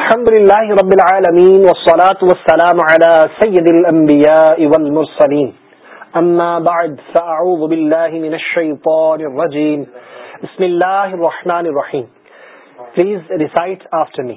الحمد لله رب العالمين والصلاة والسلام على سيد الأنبياء والمرسلين أما بعد فأعوذ بالله من الشيطان الرجيم بسم الله الرحمن الرحيم Please recite after me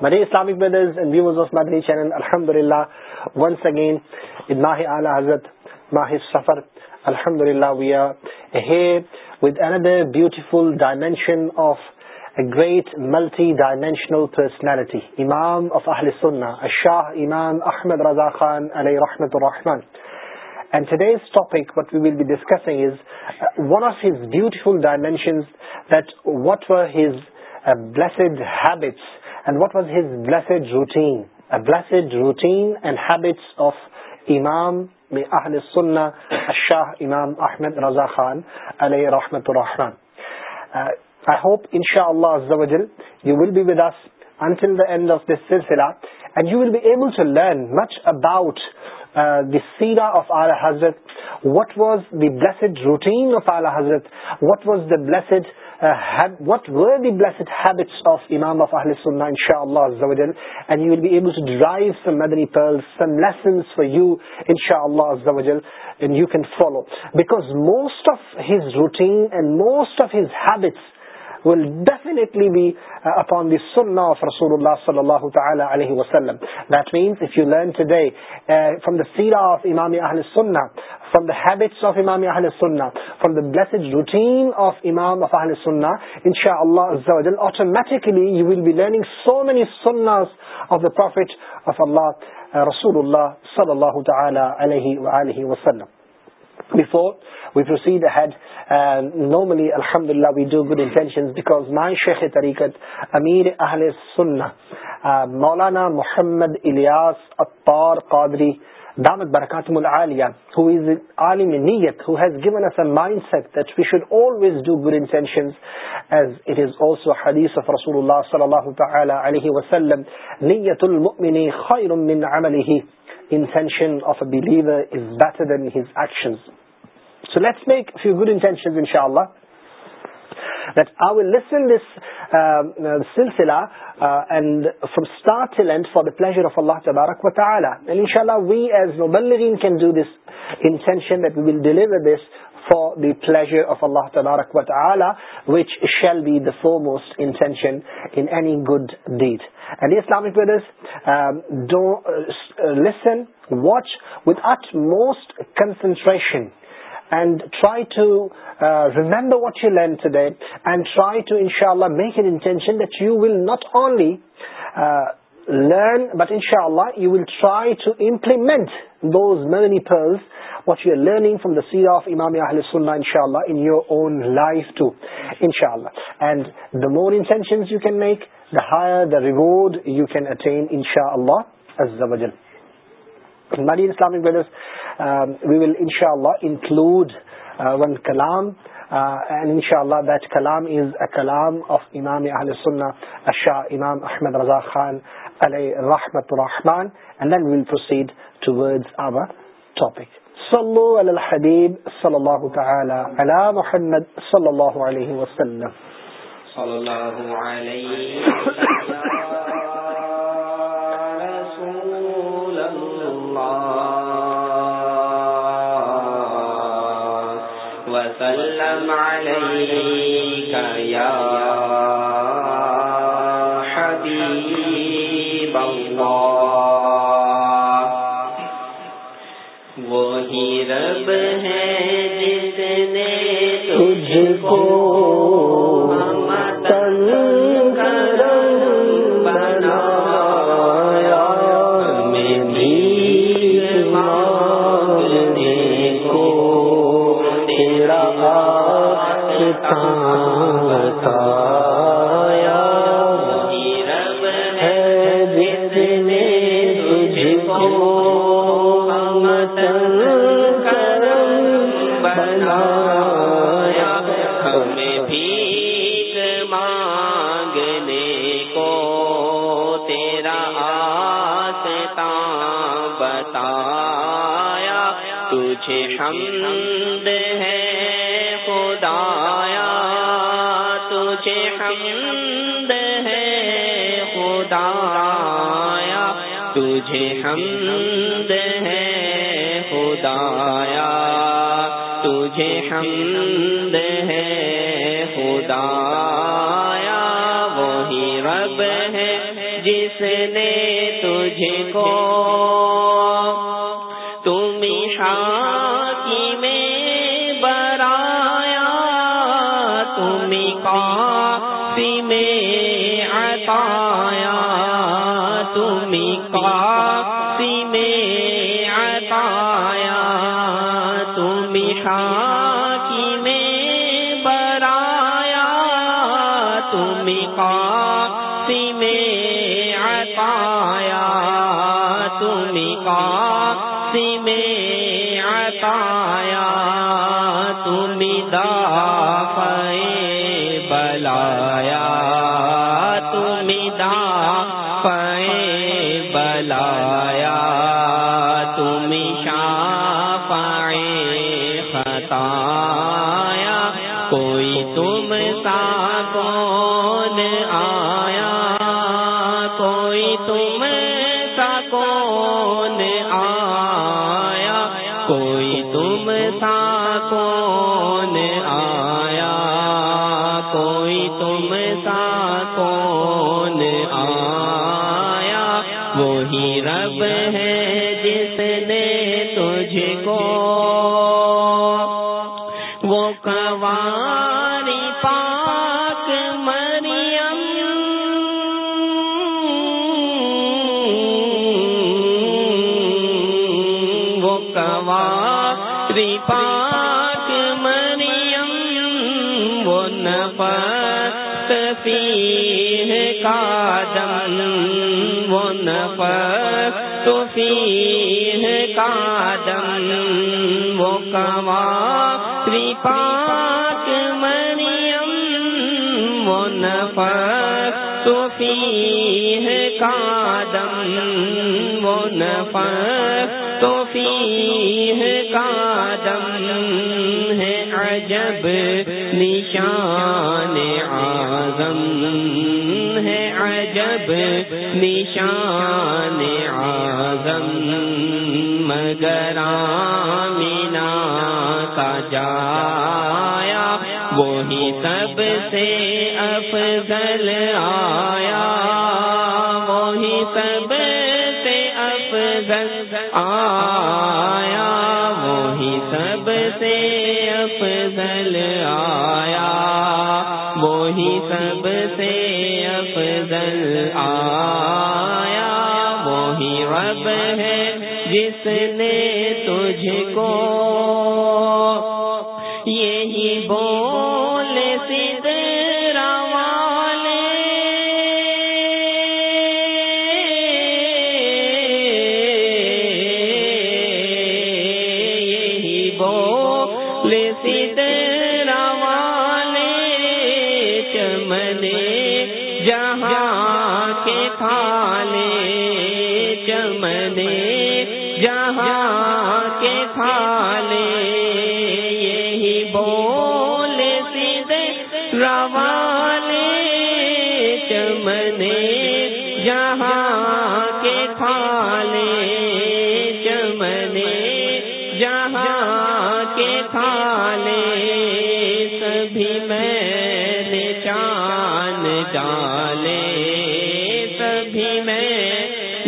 منی اسلام بردرز نیوز آفل ونس اگین حضرت الحمد للہ we are with N other bill dimension of great multi dimensional personality امام آف اہل شاہ امام احمد رضا خانحت one of his bill dimensions that was he شاہ امام احمد رضا خان ان شاء اللہ دا اینڈ آف دس سلسلہ and you will be able to learn much about دیا آف آر حضرت وٹ واز روٹین حضرت وٹ واز وٹ ویلسڈ آف ان شاء اللہ یو اِن شاء اللہ you can follow because most of routine and most of habits ویفٹلی بی اپنا صلی اللہ تعالیٰ from the bless routine of امام سنہ ان شاء اللہ رسول اللہ صلی اللہ تعالی وسلم مولانا محمد الیس اختار دامد برکات intention of a believer is better than his action so let's make few good intention ان شاء اللہ پلیجر آف اللہ تعا رکوت اعلیٰ be four most intention good these and Islamic don't listen watch with it most concentration remember what you learn today and try to ان شاء اللہ میک اینٹینشن لرن بٹ ان شاء اللہ try to implement many تھرز what you are learning from the C of امام صحیح your اونف to اِنشاء اللہ and the more intention you can maker reward you کینشاء اللہ نی اسلام کلام کلام کلام شاہ امام احمد رضا خانحت الرحمان صلی اللہ تعالی علی محمد صلی اللہ علیہ وسلم صلی اللہ علیہ وسلم وسلم معی کرا تجھے سمند ہے خدایا تجھے حمد ہے خدایا تجھے حمد ہے خدایا تجھے حمد ہے خدایا وہی رب ہے جس نے تجھے کو تم ایشان تم میں عتایا تم کا میں عتایا تم کا پڑایا تم کا سی میں اتایا تم کا میں اتایا تم دا پ آیا کوئی تم سا کون آیا کوئی تم سا کون آیا کوئی تم سا کون آیا وہی رب ہے کا دن من پر توفی ہیں کا دن وہ کام کپاک مرم من پر توفی ہیں کا دن من پر توفی ہیں کا دن ہے عجب نشان عجب نشان آزم مگر مینا کا جایا وہی سب سے افضل آیا وہی سب سے افضل آیا وہی سب سے افضل آیا سب سے افضل آیا وہی رب ہے جس نے تجھ کو جہاں کے پھالے یہی بول سیدھے روانے چمنے جہاں کے پھالے چمنے جہاں کے پھالے سبھی میں نے چان ڈالے سبھی میں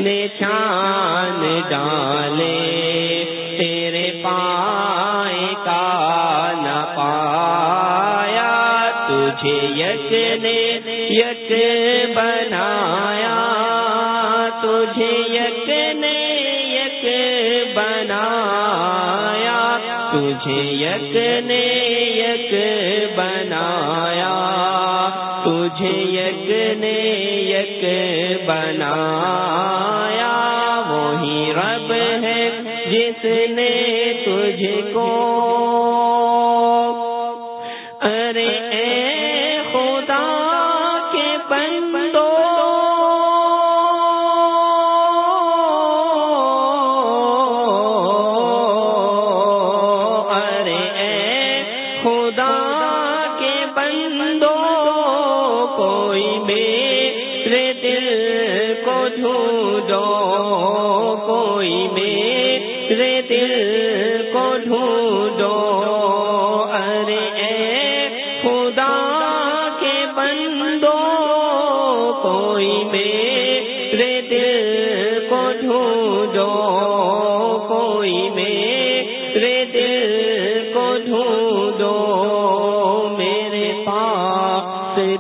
نے چان جا یک نے یک بنایا تجھے یک نے یک بنایا تجھے یک بنایا تجھے یک نے یک بنایا وہی رب ہے جس نے تجھ کو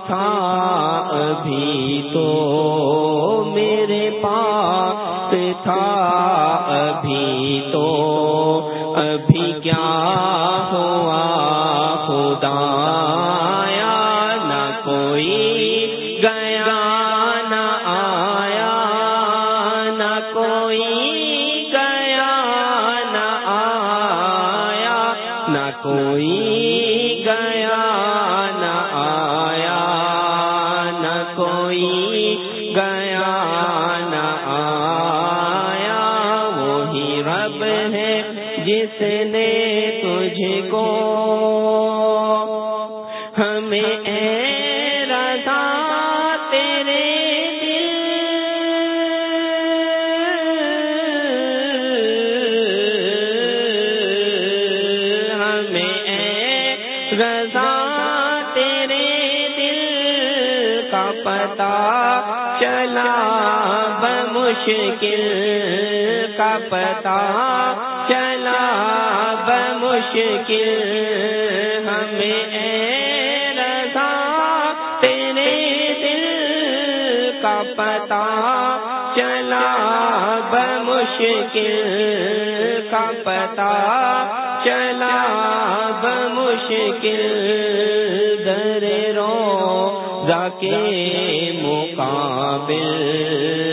تھا ابھی تو میرے پاس تھا ابھی تو ابھی کیا مشکل کا پتا چلا بمشکل ہمیں رضا تیرے دل کا پتا چلا کا پتا چلا بمشکل در رو ر کے مقابل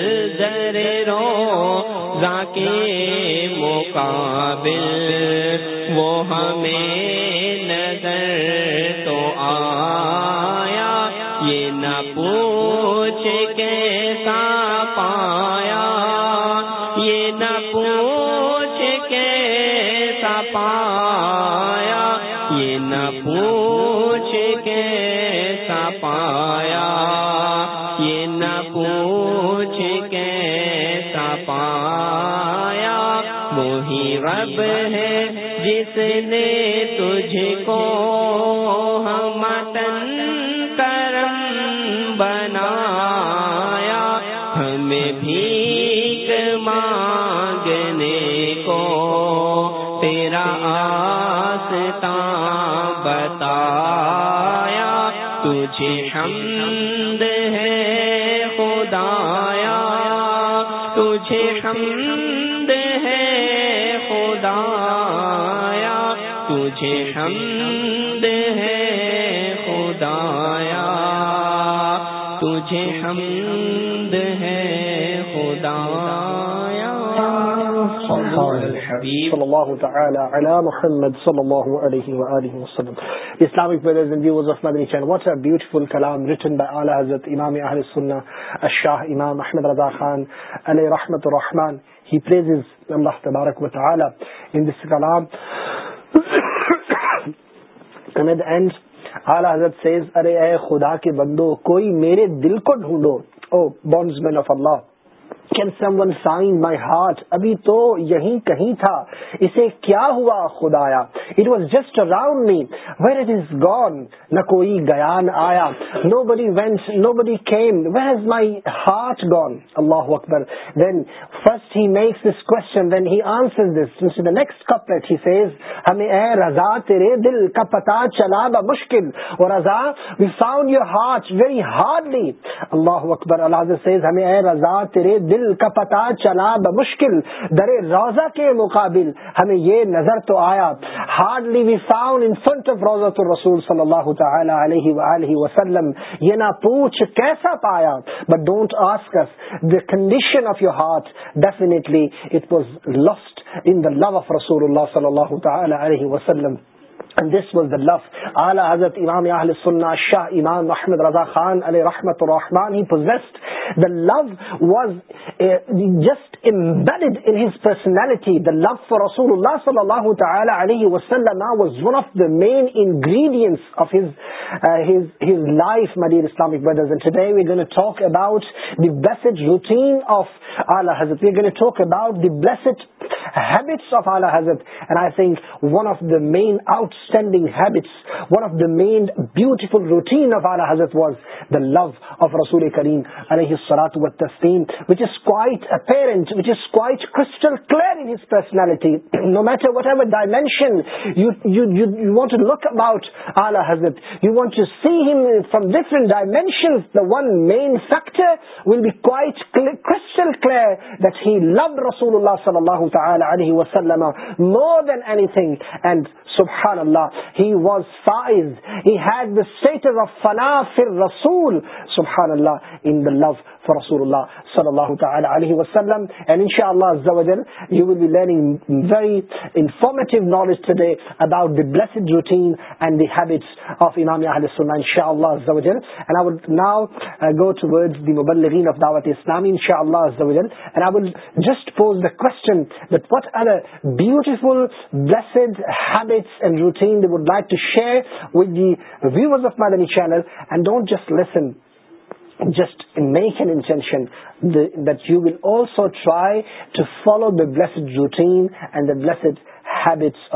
نظر رو کے مقابل وہ ہمیں نظر تو آیا یہ نہ پوچھ کیسا پایا یہ نہ پوچھ جس نے تجھ کو ہمتن کرم بنایا ہمیں بھی مانگنے کو تیرا آستا بتایا تجھے سمند ہے خدایا تجھے سمند تجھے تجھے ہے ہے خدایا خدایا صلی اللہ تعالی علی محمد صلی اللہ علیہ وآلہ وسلم Islamic brothers and viewers of what a beautiful kalam written by Allah Allah Hazrat Imam Imam Ahl Sunnah, Ash-Shah Ahmed Khan, Rahmatul Rahman. He praises Tabarak wa Ta'ala in this kalam. حضرت says ارے اے خدا کے بندو کوئی میرے دل کو ڈھونڈو O bondsmen of Allah can someone sign my heart ابھی تو یہیں کہیں تھا اسے کیا ہوا خدایا it it was just around me is gone نہ کوئی آیا nobody went nobody came is my heart gone اللہ اکبر then first he makes this question then he answer this the next he says ہمیں اے رضا تیرے دل کا پتا چلا با مشکل اللہ اکبر اللہ سیز ہمیں اے رضا تیرے دل دل کا پتا چلا بمشکل در روزہ کے مقابل ہمیں یہ نظر تو آیا hardly we found in front of روزہ تو رسول صلی اللہ تعالی علیہ وآلہ وسلم یہ نہ پوچھ کیسا پایا but don't ask us the condition of your heart definitely it was lost in the love of رسول اللہ صلی اللہ تعالی علیہ وسلم دس واز دا لو الا حضر امام سل شاہ امام رحمت Raza خانس was one of the main ingredient life main آؤٹینڈ آف دا مینٹیفل روٹین اللہ علیہ وسلم more than anything and سبحان اللہ he was size head the set فلاف رسول سبحان اللہ in the love for Rasulullah sallallahu ta'ala alayhi wa sallam. And inshallah azza wa jal, you will be learning very informative knowledge today about the blessed routine and the habits of Imam Ahl Sunnah inshallah azza wa jal. And I will now uh, go towards the Muballigheen of Dawat islam inshallah azza wa jal. And I will just pose the question that what other beautiful blessed habits and routine they would like to share with the viewers of my channel and don't just listen just meat اینشنوٹ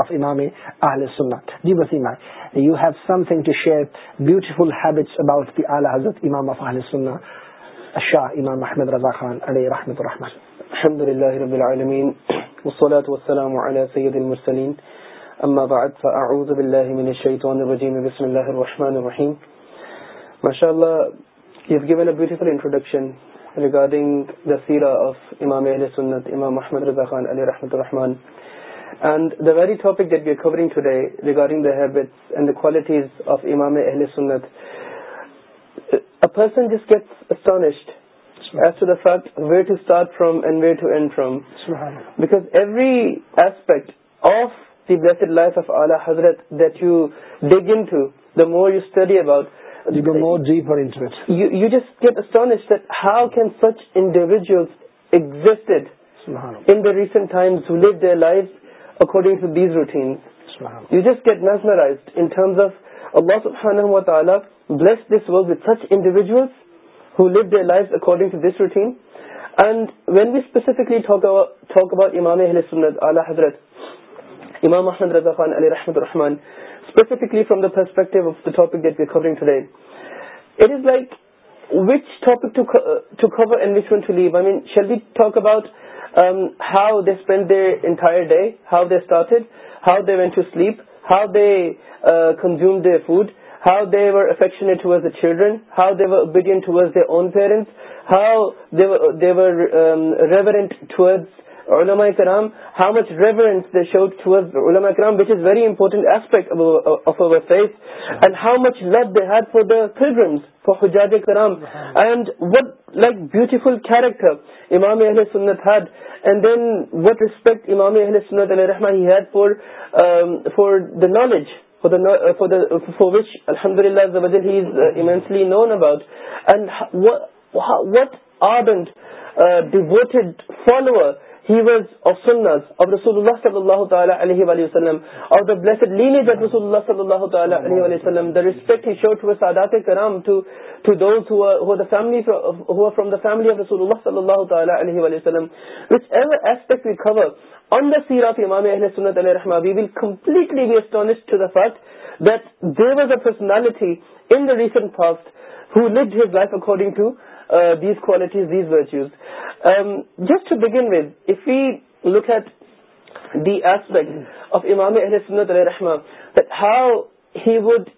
امام you hear beautiful about امام of شاہ امام احمد رضا خان علیہ الحمد اللہ وسلم yes given a beautiful introduction regarding the سیرا of Imam اہل سنت امام محمد رزا خان علیہ رحمۃ الرحمن and the very topic they covering today regarding the habit and the qualities of Imam Ahle Sunnat جس گیٹان فیٹ where to start from and where to end from because every aspect of this life of Ala Hazrat that you dig in to the more you study about you just گیٹابلش how can such individual in recent you just get national خاند بلس this was with such individual who live their life according to this routine and when we specifically talk about Imam علیہ سنت علی حضرت امام محمد رضفان علی رحمت الرحمن specifically from the perspective of the topic that we're covering today. It is like which topic to cover and which one to leave. I mean, shall we talk about um, how they spent their entire day, how they started, how they went to sleep, how they uh, consumed their food, how they were affectionate towards the children, how they were obedient towards their own parents, how they were um, reverent towards کرام ہاؤنس what is very important aspect over فیف and how much love they'd for the childrens for حجاد کرام and what like beautiful character Imam علیہ Sunnat had and then what respect Imam علیہ سنت علیہ for the knowledge for the for which الحمد للہ known about and what آرڈ the voted follower he was of sunnahs of Rasulullah sallallahu ta'ala alayhi wa sallam of the blessed lineage of Rasulullah sallallahu ta'ala alayhi wa sallam the respect he showed to his sadat-e-karam to, to those who are, who, are the family, who are from the family of Rasulullah sallallahu ta'ala alayhi wa sallam whichever aspect we cover on the seerah of Imam Ahl sunnat alayhi rahmah we will completely be astonished to the fact that there was a personality in the recent past who lived his life according to these qualities these virtues just begin ways if you look at the aspect of Imam Ahle Sunnat علیہ رحمٰن how he would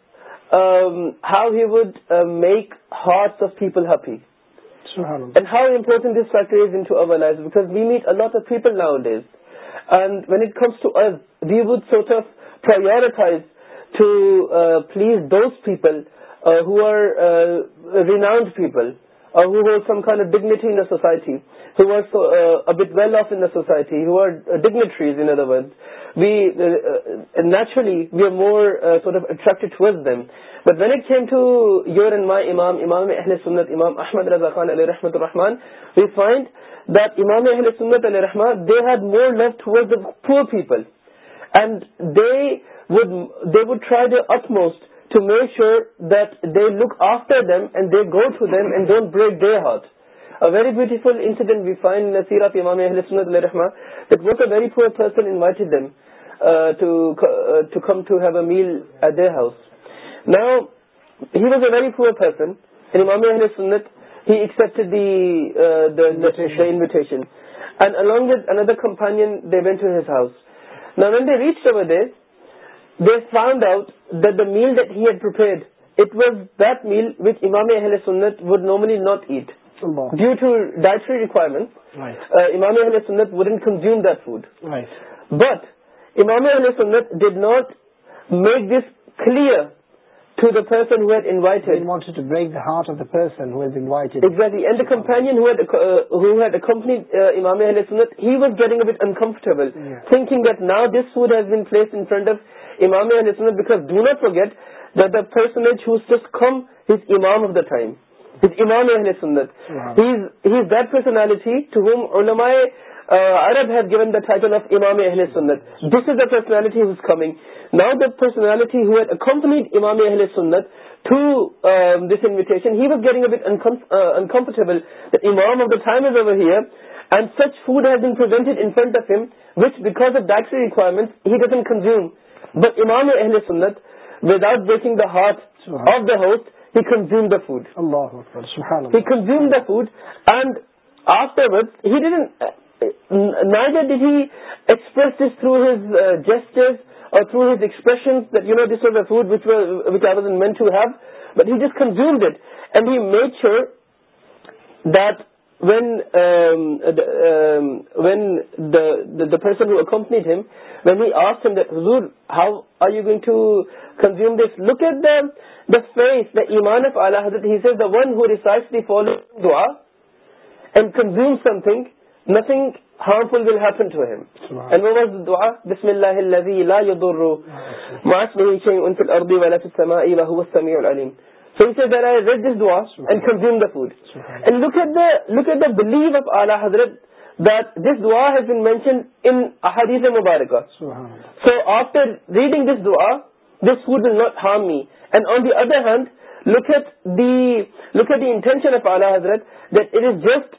how he would make hearts of people happy how important this features life because we meet a lot of people nowadays and when it comes to earth we would سوٹف for your a تھو please those people who are رینڈ people ز some کان dignity well of in the societies we naturally we a more attract them but when it can to your and my Imam Imam اہل سنت امام احمد رضا خان علیہ رحمۃ الرحمان وی فائنڈ دیٹ امام اہل سنت علیہ الرحمن they had more love towards the poor people and they would they would try دل most to make sure that they look after them and they go to them and don't break their house a very beautiful انٹ we find of Imam Sunnat رحمان very poor پر male ate their house نا he was a very poor پر امام اہل Sunnat he expected الگ with اندر د find out meal that had پرڈ it was that meal وت امام اہل Sunnat would normally not eat due to dietary requirement Imam اہل Sunnat wouldn't food but Imam اہل Sunnat did not make this clear to داسنڈلیڈنی امام اہلت ہیٹنگ اب uncomfortable thinking at now this food been place of Imam اہل سنت بیکازلٹی to home او نائی ارب his the personalities coming not درسنالٹی companies Imam اہل سنت ٹو دسویٹینشنگ اب uncomfortable the Imam of the here and such food has been پرٹیڈ in front of him which because requirement ہیوم بٹ امام اہل Sunnat without breaking the heart of the ہاؤتھ he consume the food he consume the food and after with he ڈی نائ that he express this through his gestures or through his expression دو ڈس of the food which which are دن meant to have but he just consume that and he make sure the when وینس وینک how are you going to consume پھر عربی والا سمی so say دعا and the food and look at the look at the blue of Ala Hazrat that this dua has been mention hadith mubarak so after reading this دعا this food will not harm me and on the other hand look at at the intention of Ala Hazrat that it is just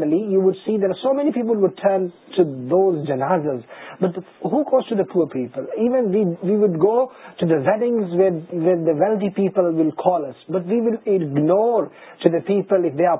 wealthy people well call but we will ignore to the پیپلائک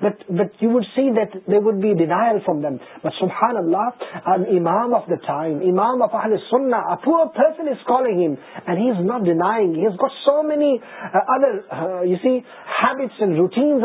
from them but شہر اللہ of the time Imam سنناز got so many ادرٹ routine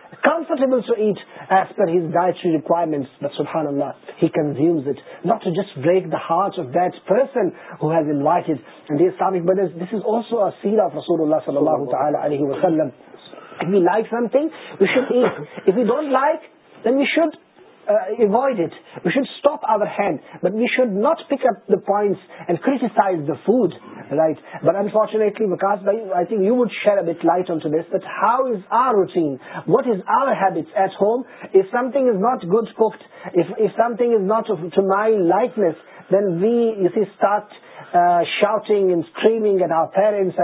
اللہ of that پرسنائکو سی of اللہ وسلم avoid it you should stop over hand but we should not pick up points and criticise the food right but unfortunately because by I think you would share اب light on so this but how is are رو what is our habit at home if something is not good something my لائکنےس then we start شاٹس members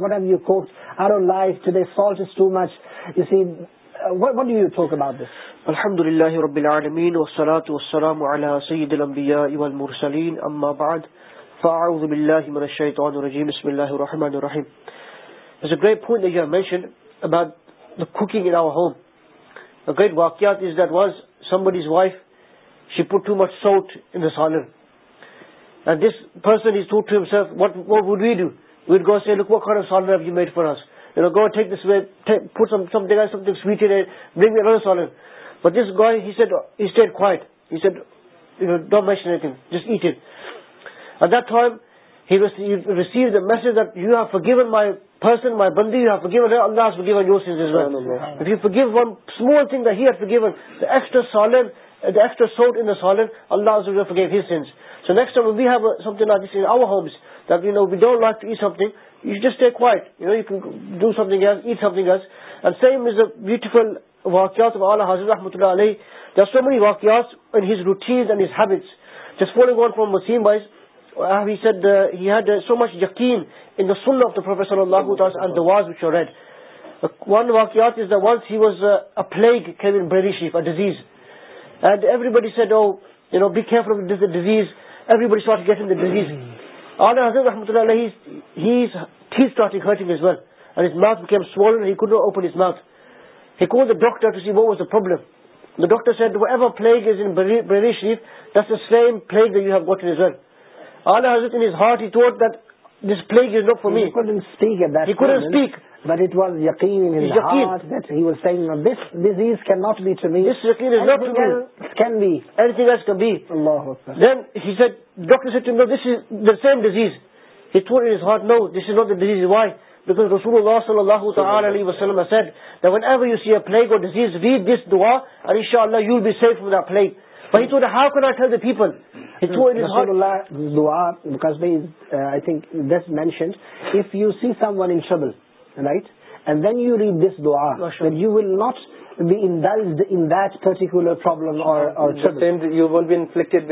what are you could are life to دے سال to much see الحمد اللہ عمر وسلط وسلم سعید المبیا ابل مور صلیم امباد فاروب اللہ ہوم گریٹ واکیات از دیٹ واز سم بڈ از وائف شی پٹ ٹو مٹ ساؤتھ دسنٹ وڈ وی ڈیٹر گوک دس ویٹنگ میسج د گن مائی پسن مائی بندی اللہ یورس گیو ون اسمالڈ اللہ so next view something lasting you just ٹے کوائٹ یو نو یو کیو do something as among same is a beautiful واکیات رحمۃ اللہ علیہ در سو مینی واکیات routines and habits was which one واکیات وازگشی disease and everybody said oh no disease everybody's اہن حضر و رحمت اللہ But it was yaqeen in his yaqeen. heart that he was saying, no, this disease cannot be to me. This yaqeen is not to me. can be. Anything else can be. Allah Then he said, doctor said to him, no, this is the same disease. He told in his heart, no, this is not the disease. Why? Because Rasulullah sallallahu ta'ala alayhi wa sallam said, that whenever you see a plague or disease, read this dua, and inshallah you'll be saved from that plague. But he told him, how can I tell the people? He told in his heart. Rasulullah dua, because they, uh, I think that's mentioned, if you see someone in trouble, right and then you read this دو will not be انڈ انٹ پرٹیک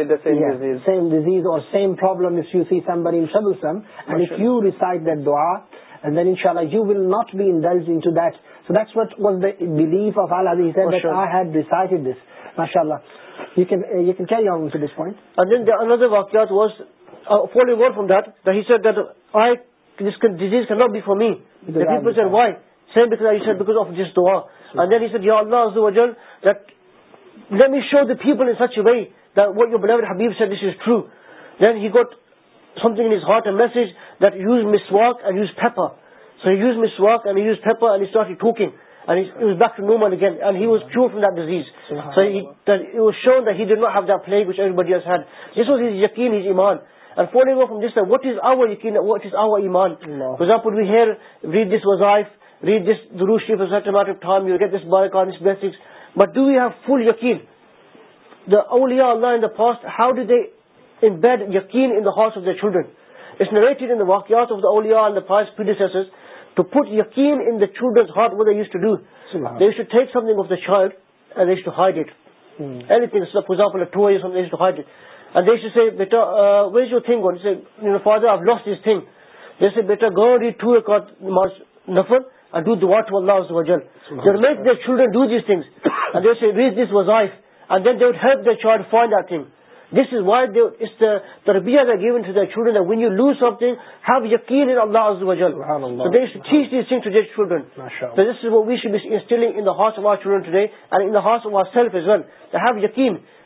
that دعا then ان شاء اللہ you will not be انڈل blue of آلائٹ دس ماشاء اللہ ڈس پوائنٹ ڈیزیز کی ناٹ بی فار میپلائی show the feel view true he got something is hot a message that use مس واکز مس واک ٹوکنگ نو مینڈ ہیٹ ڈیزیز یقین what is out is اوا مان ہر ڈو یو ہیڈ یقین انسٹ of the چلڈر child بیٹا get نفر وٹ لاس ویک دی چلڈرنگ فائنڈن one you lose something of our self is one you can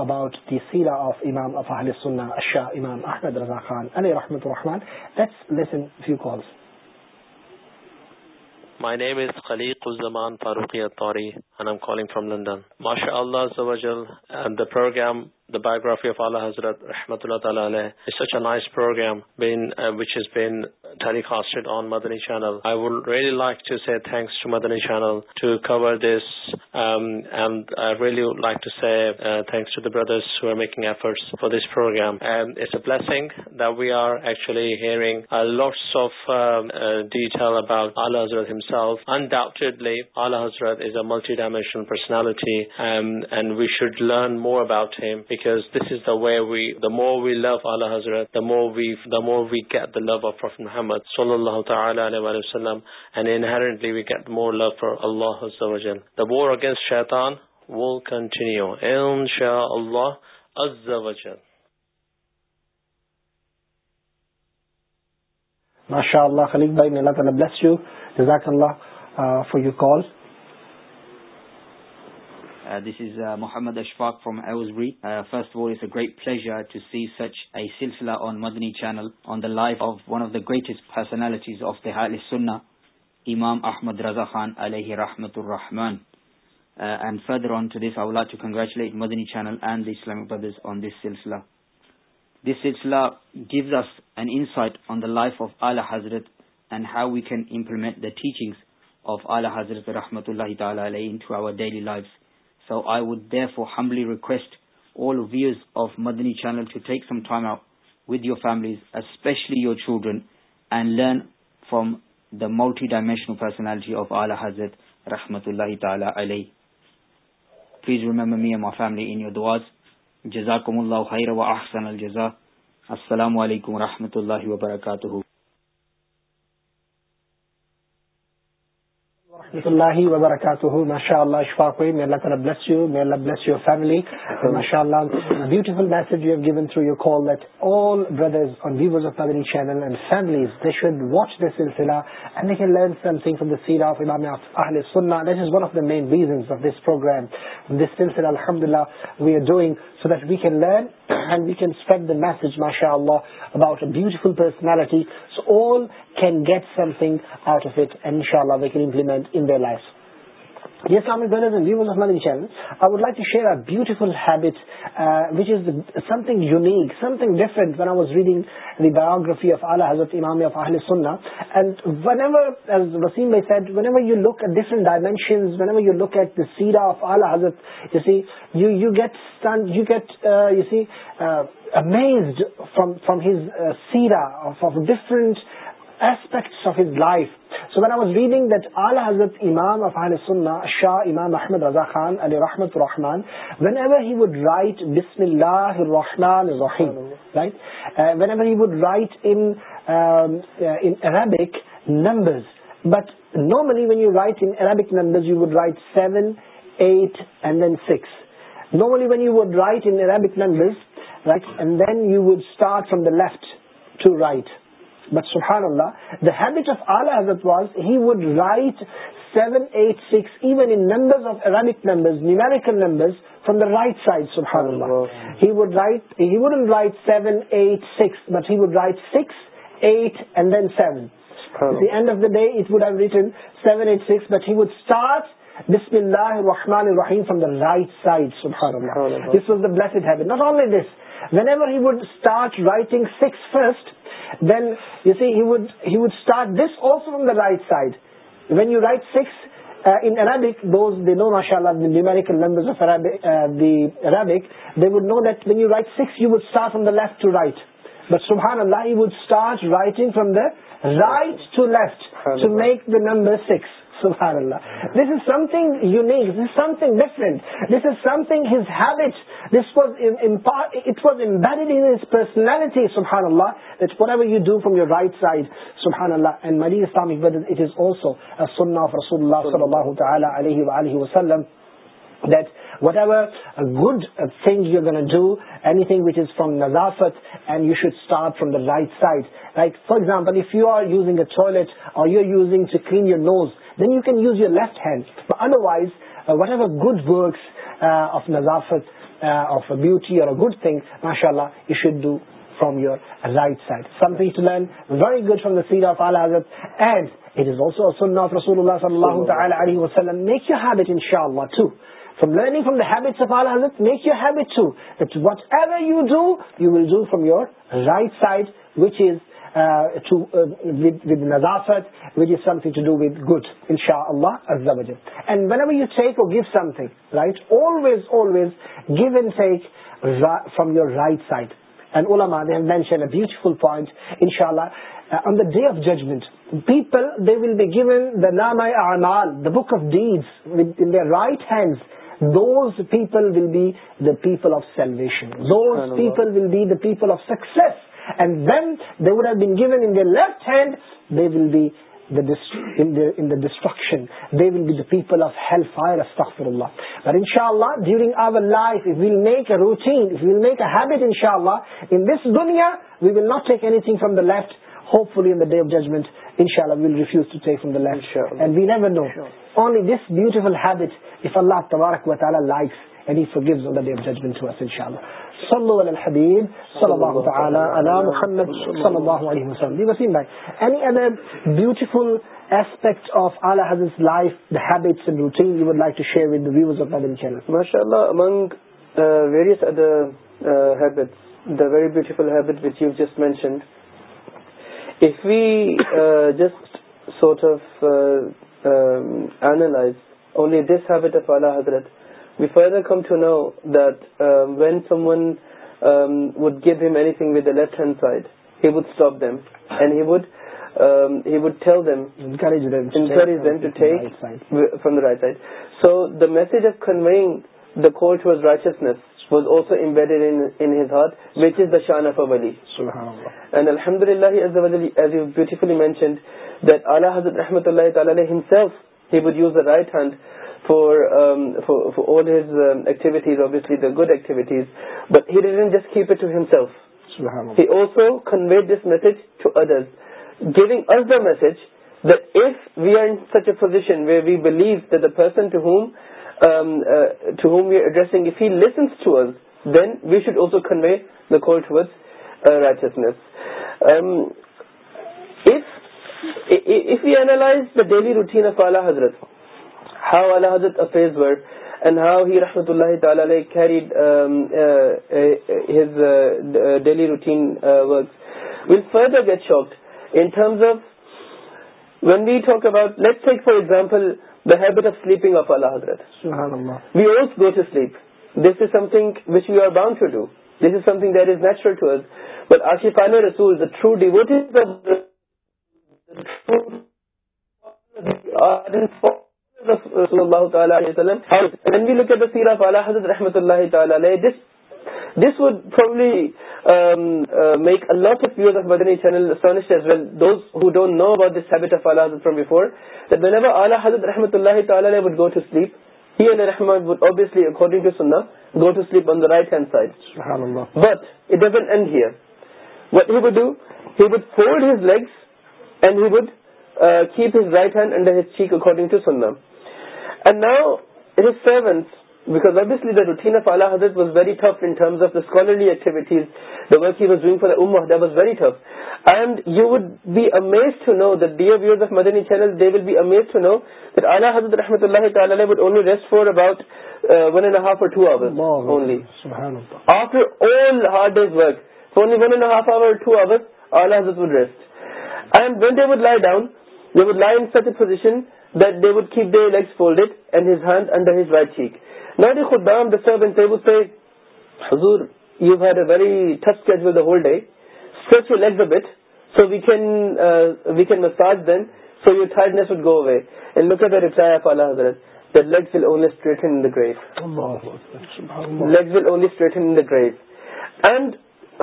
about the سیرا آف امام افاہ شاہ امام احمد رضا خان علیہ رحمت الرحمان دا بایوگرافی آف اللہ حضرت رحمتہ اللہ علیہ like to see thanks Madani channel this I ریئلیگ for this programmes حضرت حضرت multi dimensional personality and we should learn more about him because this is the way we the more we love Allah Hazrat the more we the more we get the love of Prophet Muhammad sallallahu ta'ala alayhi wa sallam and inherently we get more love for Allah azawajal the war against shaitan will continue inshallah azawajal MashaAllah Khalid bhai may Allah bless you jazakallah uh, for your call this is a Muhammad Ashfaq from first وور great pleasure to see such ای سلسلہ on Madani channel on the life of one of the greatest پسٹیز of the سنا امام احمد رزا خانحمنڈ to congratulate Madani channel Islamic on this سلسلہ this سلسلہ goes اس and انسٹ آن دا لائف آف اللہ حضرت and how we can implement the teaching of اللہ حضرت رحمت اللہ تعالیٰ علی ان ٹو اولی لائف سو آئی وڈلی request with your families your children and learn from the موٹی dimensional personality of Ala Hazrat رحمتہ اللہ پلیز جزاک الحسن الجا السلام علیکم و رحمۃ اللہ وبرکاتہ رحمۃ اللہ وبرکاتہ ماشاء ماشاء اللہ اللہ Ashfaq we and we can spend the message ماشاء اللہ about a beautiful personality so all can get something out of it ان شاء اللہ we can implement in life سیرا آف آلہ حزت aspects of his life so I was reading that آل حضرت امام افان سما شاہ امام احمد ازا خان عل رحمت الرحمان whenever he would write بسم اللہ روحن رحم وین ایورز بٹ نو منی وین یو رائٹ انمبر eight and then six no منی وین یو وڈ رائٹ انبک numbers right then you would start from the left to right but سبھحان اللہ دا ہیب آف آلہ حضرت was he write seven eight six new number اللہ he would at six but he day رحمان الرحیم from the right side سبھر اللہ this was the blood not only this whenever he would start writing six first then you see would had start this also from the right side when you write سکسک dose اللہ would know then you write سکسٹ to right but سبحان اللہ he would start writing from the right to left make the number six سبحان اللہ this is some thing unique this is something different this is something his habit this was it was embed in his personality سبحان اللہ that whatever you do from your right side سبحان اللہ and مری Islamic بدر it is also سن of رسول اللہ صلی اللہ تعالی علیہ وآلہ وسلم that whatever a good thing you're going to do, anything which is from nazafat, and you should start from the right side. Like, for example, if you are using a toilet or you're using to clean your nose, then you can use your left hand otherwise what are good Vicks نزافت of a beauty اور سین of آل حضرت اللہ وسلم your right side which from your right side اولا مارشن بیچ فل point ان شاء اللہ of judgment people they will be گن آئی on all the book of dead with the right hands those people will be the people of salvation will be the people of six left ہینڈرکشن we will not take anything from the left hopefully in day of ججمنٹلی this beautiful تبارک بتا like صلو علی الحبیب صلی اللہ تعالی علی محمد صلی اللہ علیہ وسلم وسیم بھائی any other beautiful aspect of Allah Hazard's life the habits and routine you would like to share with the viewers of Adam Channel mashallah among the various other uh, habits the very beautiful habit which you've just mentioned if we uh, just sort of uh, um, analyze only this habit of Allah Hazard we فائدا come to know that when someone would get the many thing with the left hand side he would stop them and he would he would them to take from the right side so the message of the کوچ was righteousness was also امبیٹرز ہاتھ which is the شان الحمد للہ mentioned that الحضر رحمتہ اللہ تعالیل would use the right hand Um, for all his um, activities, obviously the good activities, but he didn't just keep it to himself. He also conveyed this message to others, giving us the message that if we are in such a position where we believe that the person to whom um, uh, we are addressing, if he listens to us, then we should also convey the call towards uh, righteousness. If we analyze the daily routine of Allah Hazrat, how الحضرت افز would and how he رحمت اللہ carries daily routine further get shock انس of when we talk about let take for example the ہیب of sleeping of الحضرت we also go to sleep this is something which you are bound to do this is something دز natural to us but آشی فانور through ڈوٹ رحمت اللہ تعالیس میکنی channel from آزرس ٹو سُن go to sleep on the right hand side but ڈزنڈ and here what would head Ford his leg and he good keep his right hand and چی اکارڈنگ ٹو سننا اینڈ ناؤز بکازرلیٹ was very tough and you would be amaze to know the ڈیئرز to note آزر رحمتہ اللہ about one and half only after that would keep they لگسر you ہیوری ہولڈے گریز and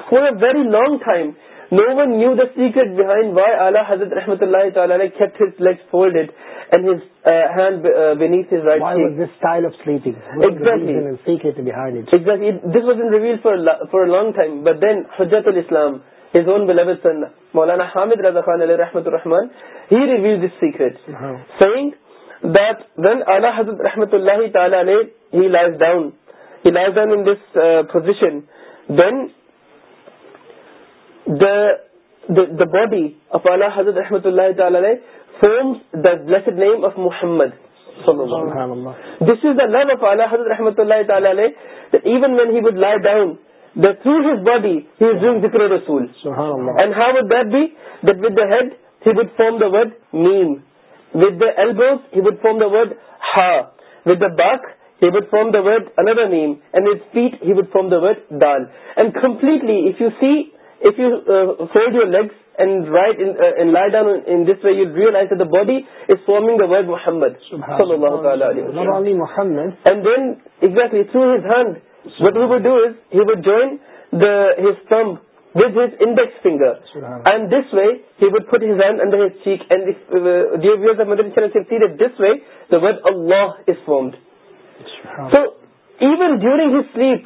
for a very long time no one knew the secret behind why اللہ حضرت رحمتہ اللہ تعالیز حضرت السلام مولانا حامد رضفان الرحمن he reviews this secret seeing اللہ حضرت رحمتہ اللہ تعالیز down down in this position then the body of آلہ حضرت رحمت اللہ تعالی عہ for the blessed name of Muhammad this is the naam of Ala Hazrat Ahmad اللہ تعالی even when he would lie down through his body کرو رسول and how would the the head he would form the word name ودا ای الب he would form the word ہا with the back he would form the word الدر name and with پیٹ he would form the word ڈال and completely if you see If you uh, fold your legs and uh, lie down in this way, you'd realize that the body is forming the word Muhammad. Sallallahu Alaihi Wasallam. Not only Muhammad. And then, exactly, through his hand, what he would do is, he would join his thumb with his index finger, and this way he would put his hand under his cheek, and if dear uh, viewers of Madrasa Channel can see that this way the word Allah is formed. So even during his sleep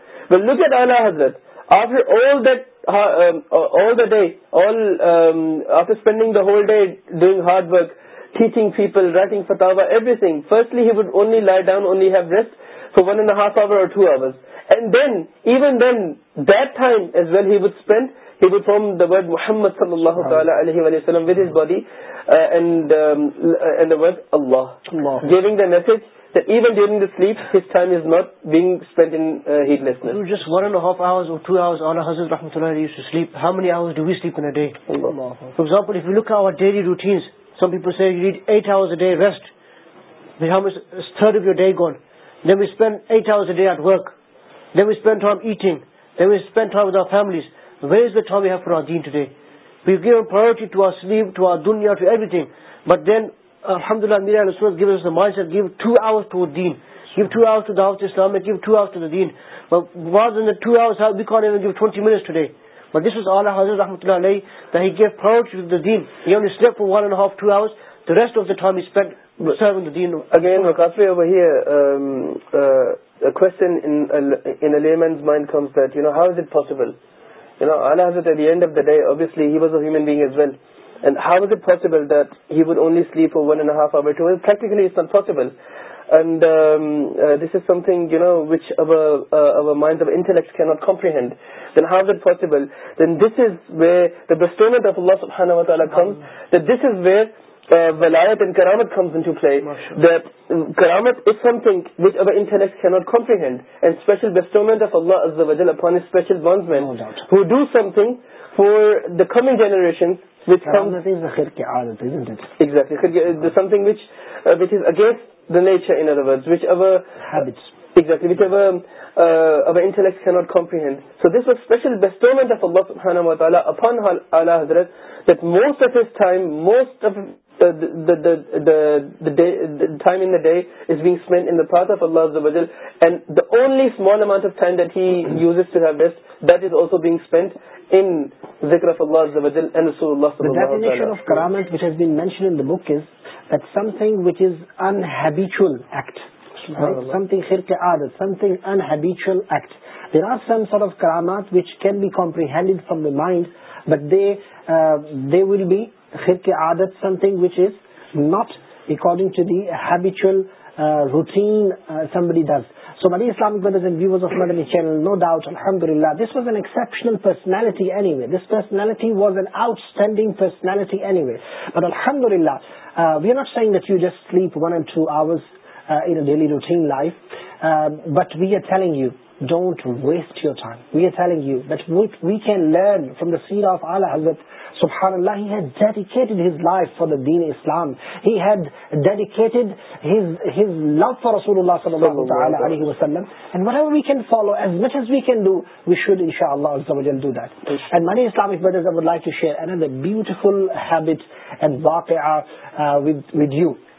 But look at Ala Hazrat. After all uh, uh, the day, um, after spending the whole day doing hard work, teaching people, writing fatawa, everything. Firstly, he would only lie down, only have rest for 1.5 hours or 2 hours. And then, even then, that time as well he would spend from the would Muhammad صلی اللہ تعالیٰ during eight hours work them view spend from eight them we spend from with families Where is the time we have for our deen today? We give priority to our sleep, to our dunya, to everything. But then, Alhamdulillah, Mirai al-Sulat gives us the mindset, give two hours to a deen. Give two hours to Dawud Islam and give two hours to the deen. But rather than the two hours, we can't even give 20 minutes today. But this was Allah Hazrat Rahmatullah Alayhi, that he gave priority to the deen. He only slept for one and a half, two hours. The rest of the time he spent serving the deen. Again, Rakafi over here, um, uh, a question in a, in a layman's mind comes that, you know, how is it possible? And of دےسلی human being is well and how was it possible that he will only sleep one and half over two پریکٹیکلیز not possible and this is something you know which mind intellects can not comprehend then how is it possible then this where وامت کرامتگ basement of اراج افان special بانس مین who do something for the coming جنریشنسٹ نیچرٹلیٹس کی not comprehend so دسپیشل best of اراحان they can be comprehended فرومڈ but well be پھر عادت something which is not according to the habitual routine somebody does so مدی Islamic brothers and viewers of Madani channel no doubt الحمد للہ this was an exceptional personality anyway this personality was an outstanding personality anyway but الحمد للہ we are not saying that you just sleep one and two hours in daily routine life but we are telling you don't waste your time we are telling you but we can learn from the سیر of آل حضرت سبحان اللہ he had dedicated his life for the deen islam he had dedicated his his love for rasulullah sallallahu ta'ala alayhi wa sallam and whatever we can follow as much as we can do we should inshallah azza do that and many islamic brothers i would like to share another beautiful habit and waqi'a uh, with with you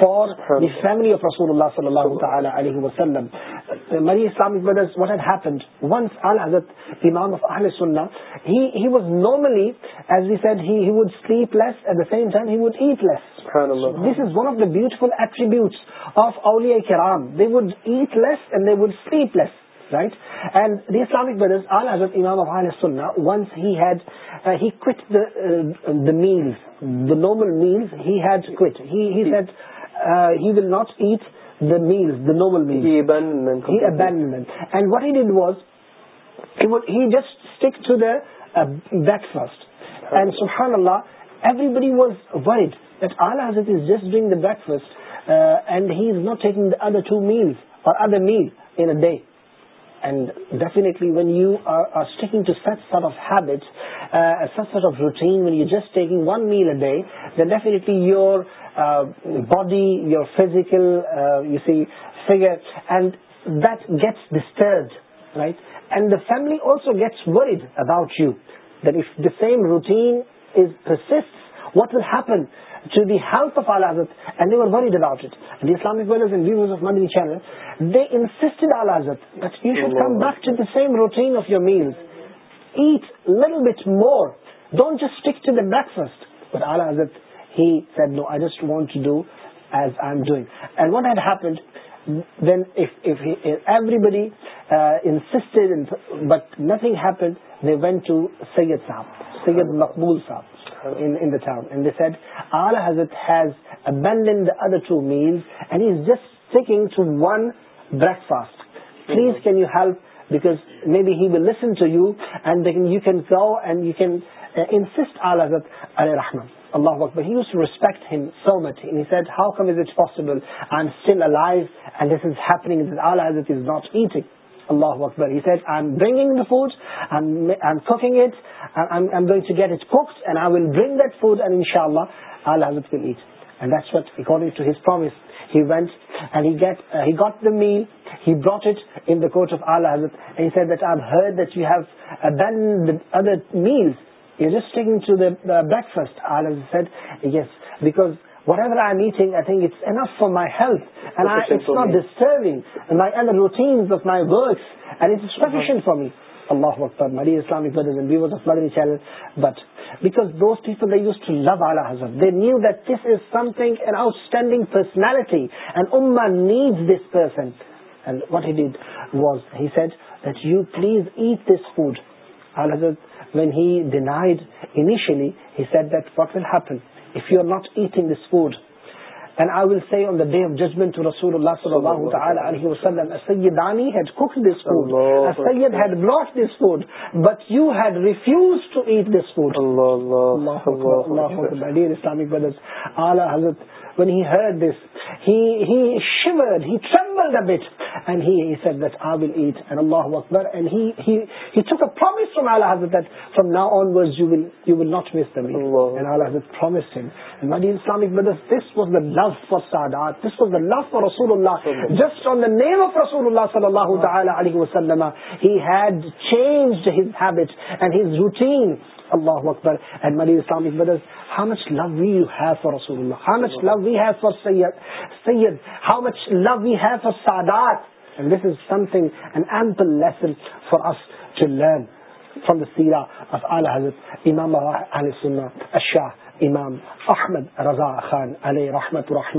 for the family اللہ وسلم امام افنہ had he will not eat meal meal what he did was he just stick to the breakfast سلحان اللہ everybody was white جس doing the breakfast and has not taking other two meal or other meal definitely when you are are sticking to such set of habit such set of routine when you just taking one meal definitely your body your physical figure and that gets disturbed right and the family also gets worries about you that if the same routine what was had they instead الازت same routine of your meal ایچ لن وور don't you stick to the breakfast وزت he said no I just want to do as I am doing and what had happened every بڈیسٹ but nothing happen went to Syed صاحب سید مقبول صاحب said Ala Hazrat he's in other true means and is just thinking to one breakfast please can you help because maybe he will listen to you and you can کرو and you کینسٹ آل حضرت الرحم look برسپیکٹ how much how come is it pass I will bring breakfast set yes book whatever I نی thing I thinks enough for my health disturbing rotation for me Allah they knew that this is something and outstanding personality and need this پرسنڈ what he did was ہیٹ you please eat this food when had I of judgment اللہ بلا حضرت name of رسول اللہ اللہ اکبر Islamic سیرا حضرت امام اللہ علیہ شاہ امام احمد رضا خان علیہ رحمتر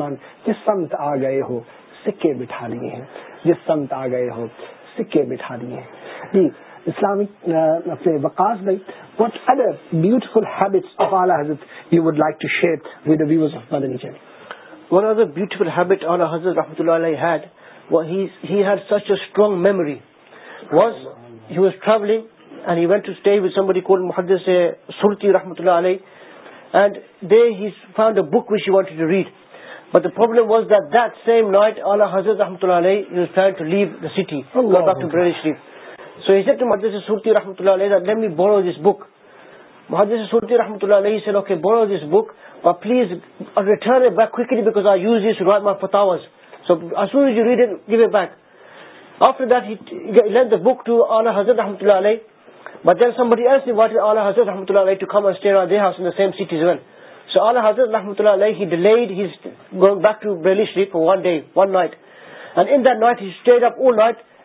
جسنت آ گئے ہو سکے بٹھا دیے ہیں جس سنت آ گئے ہو سکے بٹھا دیے وٹ آر دا بیوٹیفل حضرت اللہ has such a strong memory was travelling to stay with some حجر صورتی رحمت اللہ علیہ the book which to read but پرائٹ الا حضرت اللہ علیہ سٹی ڈاکٹر سو ٹویس اللہ بکمت اللہ book please I after so حضرت اللہ علیہ نائٹ آف او نائٹ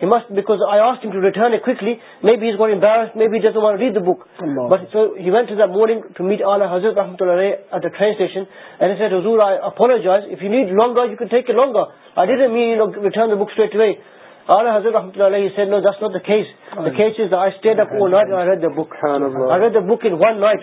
لی می بیس بیٹ بک مورننگ اللہ لانگ لانگ حضر الحمۃ اللہ انائٹ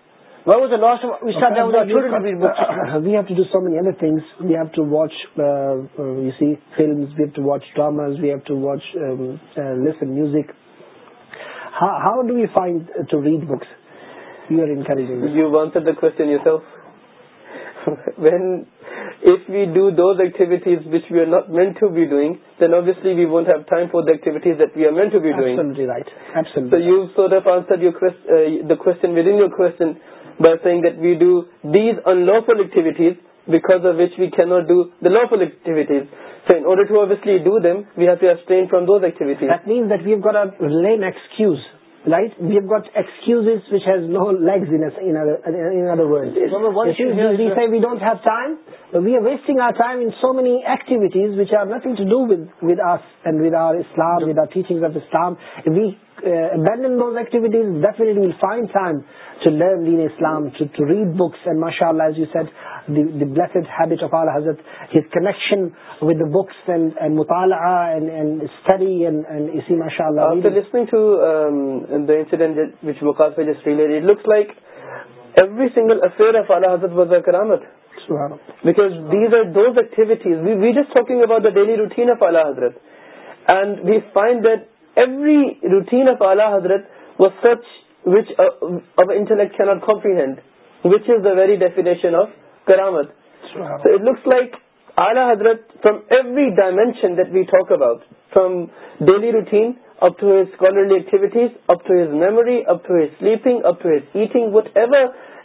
ویو ٹو ڈو سو مینگز we've to watch watch dramas we have to watch listen music how do you find to read books you answer داشچن you so when if you do these activities which you nut mean to be doing ابوئس we want فورٹیویٹیز to be doing آنسرچن ویڈنگ you اوشن we are wasting so many activities which are nothing to do as and with our Islam with آگ of Islam we abandon those activities, definitely we'll find time to learn Deen Islam, to, to read books, and mashallah, as you said, the, the blessed habit of Allah Hazrat, his connection with the books and, and mutala'ah and, and study, and, and you see, mashallah. After reading. listening to um, the incident which Muqafi just related, it looks like every single affair of Allah Hazrat was a karamat. Because these are those activities. We, we're just talking about the daily routine of Allah Hazrat. And we find that ایری routine of Ala Hazrat و such which او intellectual are confident which is the very definition of کرامت it looks like Ala Hazrat from every dimension that we talk about from daily routine up to his scholarly activities up to his memory up to his sleeping up to his eating whatever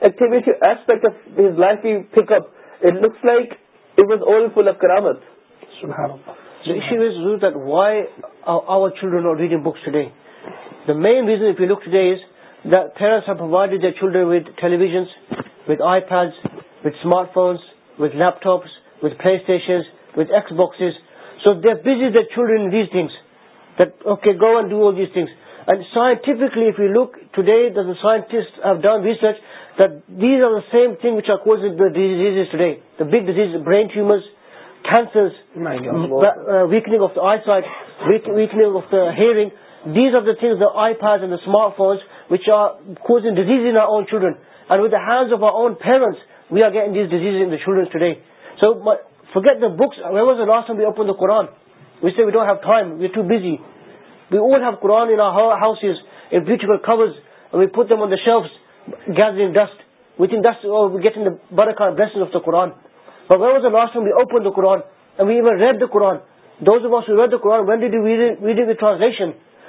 activity aspect of life you pick up it looks like it was old full of کرامت The issue is that why our children are reading books today. The main reason, if you look today, is that parents have provided their children with televisions, with iPads, with smartphones, with laptops, with PlayStations, with Xboxes. So they're busy, their children, in these things. That, okay, go and do all these things. And scientifically, if you look today, the scientists have done research that these are the same things which are causing the diseases today. The big diseases, brain tumors, weakening of the I fight with weakening of the hearing these of the things دا آئی فائز and phones which are cause in disease N are own چلڈرنڈ with hands of O own فیمنس we are get these diseases in the children's today so get books view to busy we all have Quran chef gathering dust with انسٹ get in بر خان بیس of the Quran when ودری without view ٹران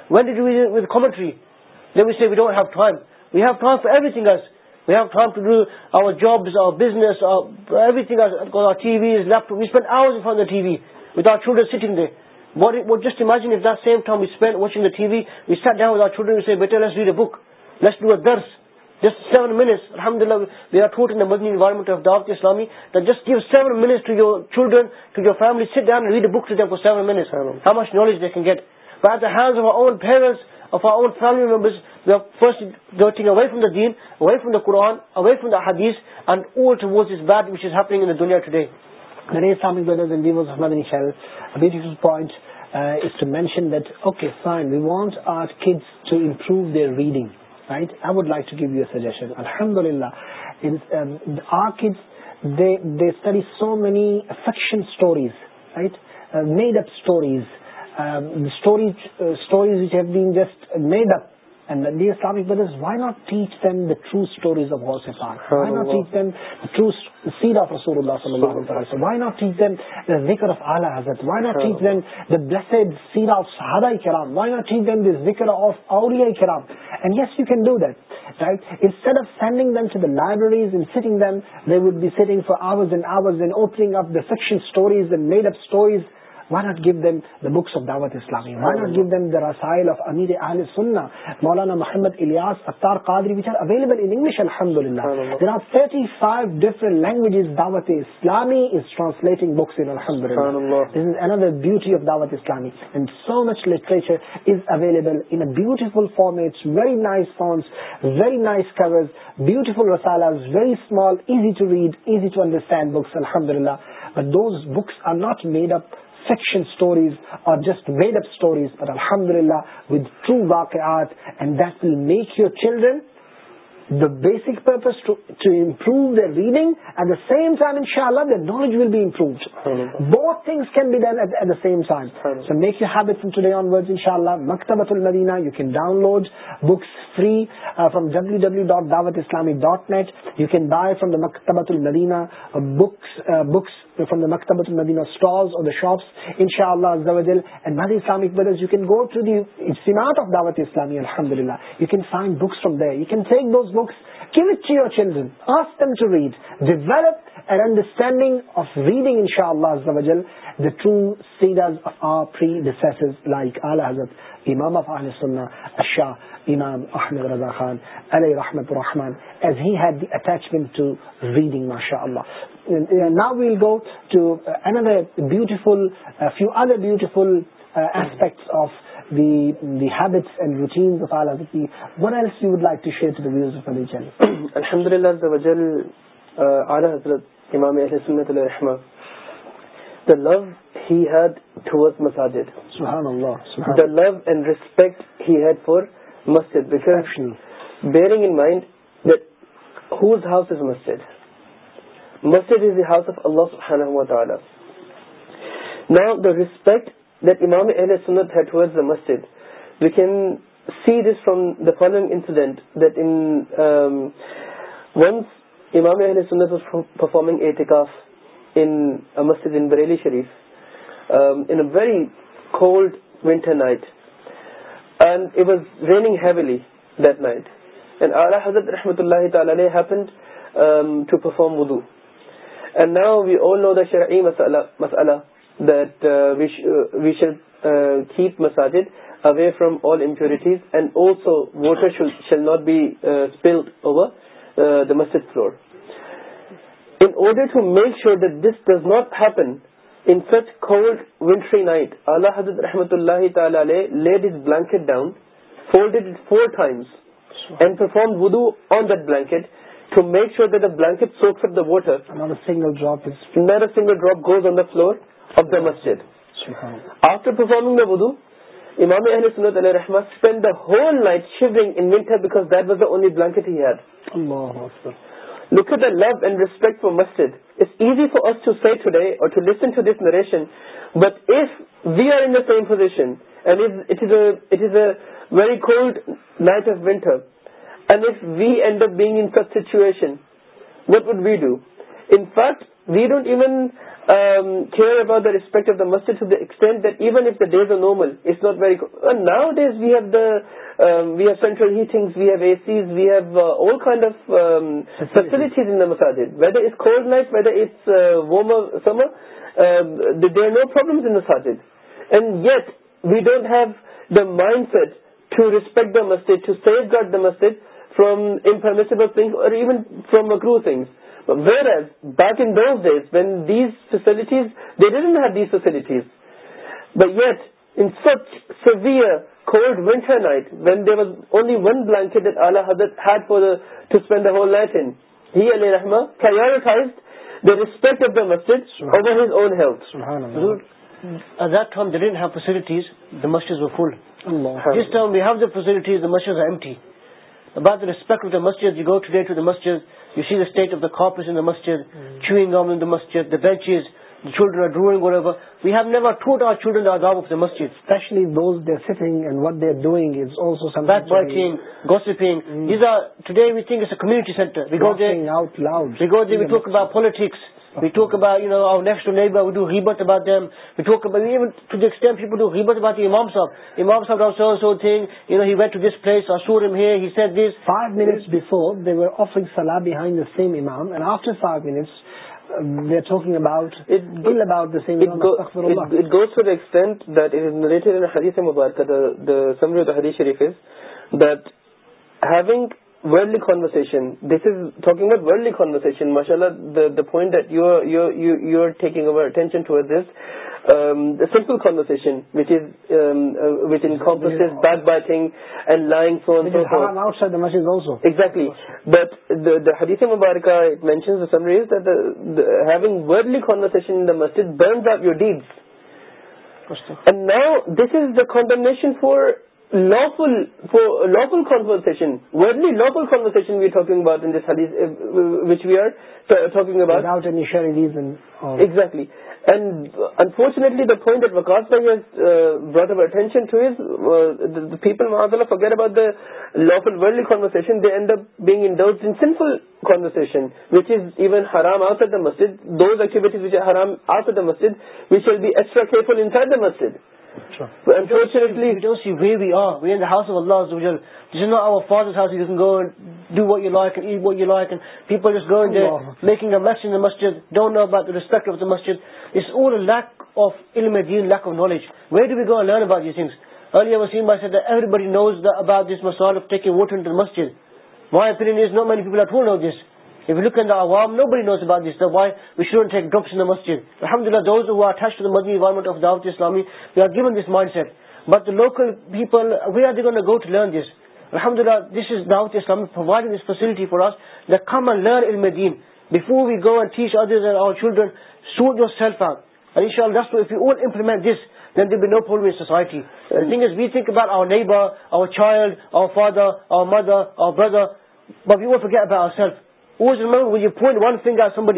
for ایوریز view do over job top outing حادٹ وازنگزن we وان right I would like to give you suggestion الحمد للہ دے اسٹر ایز so many fiction stories right made اپز best made up And the Islamic brothers, why not teach them the true stories of Ghosifan? Why not teach them the true seed of Rasulullah sallallahu alayhi wa Why not teach them the zikr of Allah Hazrat? Why not teach them the blessed seed of Sahada Ikram? Why not teach them the zikr of Awliya Ikram? And yes, you can do that. Right? Instead of sending them to the libraries and sitting them, they would be sitting for hours and hours and opening up the fiction stories and made-up stories why not give them the books of Dawat Islami why not give them the Rasail of Amir Ahl Sunnah Mawlana Muhammad Ilyas Attar Qadri which are available in English Alhamdulillah there are 35 different languages Dawat Islami is translating books in Alhamdulillah this is another beauty of Dawat Islami and so much literature is available in a beautiful format very nice fonts very nice covers beautiful Rasalas very small easy to read easy to understand books Alhamdulillah but those books are not made up section stories or just made up stories الحمد للہ with true واقعات and that will make your children basic pro the reading knowledge will be improve so make you from today مکتبت Uddin load books دعوت الدیناس from the مکتبت الحمد للہ you can find books from then take this Shah امام احمد رضا خان علیہ رحمت الرحمان aspects Imam ایسے love and respect had for masjid masjid is the house of Allah now the respect that Imam سنت had masjid we can see this from the following that in performing a ٹیکاف in Bareilly Sharif very cold night was raining he Hazrat رحمتہ اللہ تعالیڈ to perform ودو and نا well no miss Allah the we should keep masjid اڈ away from all impurities and also voter should should not be spilled over the masjid floor in order to make sure this does not happen in such cold one free night الحد رحمت اللہ تعالیٰ نے laid his blanket down fold four times and perform wudu on that blanket to make sure that blanket water drop with a single drop goes on the floor masjid after performing میں بدھ امامی اہل سنت علیہ رحمت اسپینڈ دا ہول نائٹ شیوگرٹ look the love and respect for masjid it's easy for to set today to listen to this generation but we are position it is a very cold night after and if we and being such situation what would we do in fact we don't even care about respect of the must ایسٹینڈ even if the days a normal nowadays view the view central all kind of subsidies life whether we some these مساجیڈ and yet we don't have the mind set to respect the must to save good the must from information or where's back in days when these facilities facilities night when's only one بلائنکڈ state of the کھاپر سسجد chewing gum Masjid the beaches the children are doing, whatever. We have never taught our children the adab of the masjid. Especially those they're sitting and what they're doing is also something... Backbiting, gossiping. Mm. These are, today we think it's a community center. We go there, out loud. We go there, we talk about politics. We talk about, you know, our next door neighbor, we do ribat about them. We talk about, even to the extent people do ribat about the Imam Sahib. Imam Sahib does so-and-so thing, you know, he went to this place, I saw him here, he said this. Five minutes before, they were offering salah behind the same Imam, and after five minutes, was to داسٹینٹ this related N اریف in مبارک the حریش شریف is that he converse this is تھاکنگ about worldly converse ماشاء اللہ the point that you are taking over attention ٹوئر this simple converse with bad bite and lying forts but حدیف مبارکا have worldly کانور انسٹیز burns of your deed and now this is the condemnation for local کانوشن local converse we talking about which we are about reason exactly and انفارچونیٹلیز peoples and سمفلس مسجد out Masjid which shall be extra مسجد فاد صاحب of lack of knowledge نوزاؤنٹ مسجد neighbour our child our father our mother our brother مدین الحمد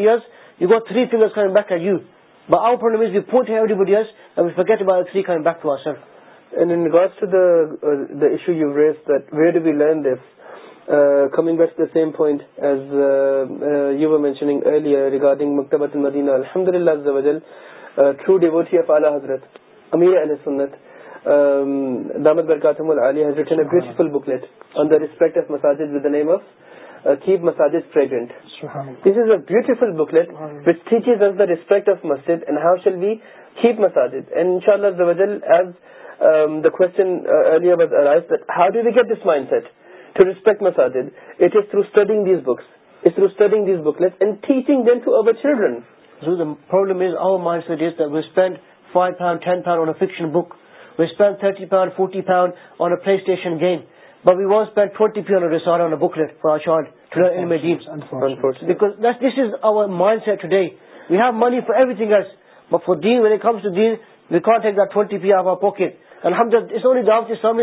للہ حضرت امیر علی سنت دامدات نٹ this is a beautiful booklet وتھز is the respect of Masjid and how shall be heap massage اٹا اللہ as the questions mind set to respect Masjid it is through studying these book is through studying these booklet and تھیچنگ over childrens book ویسپیشن game we was pet forty booklet this is our mind set today we have money for everything else for then ویکٹ ہم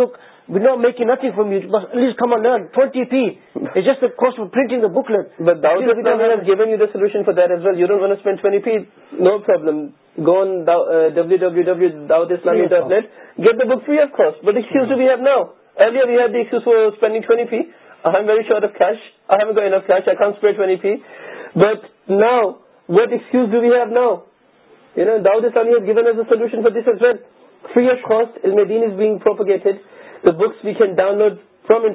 look we know make nothing for meat بس least just pro pro double where نا books we can download from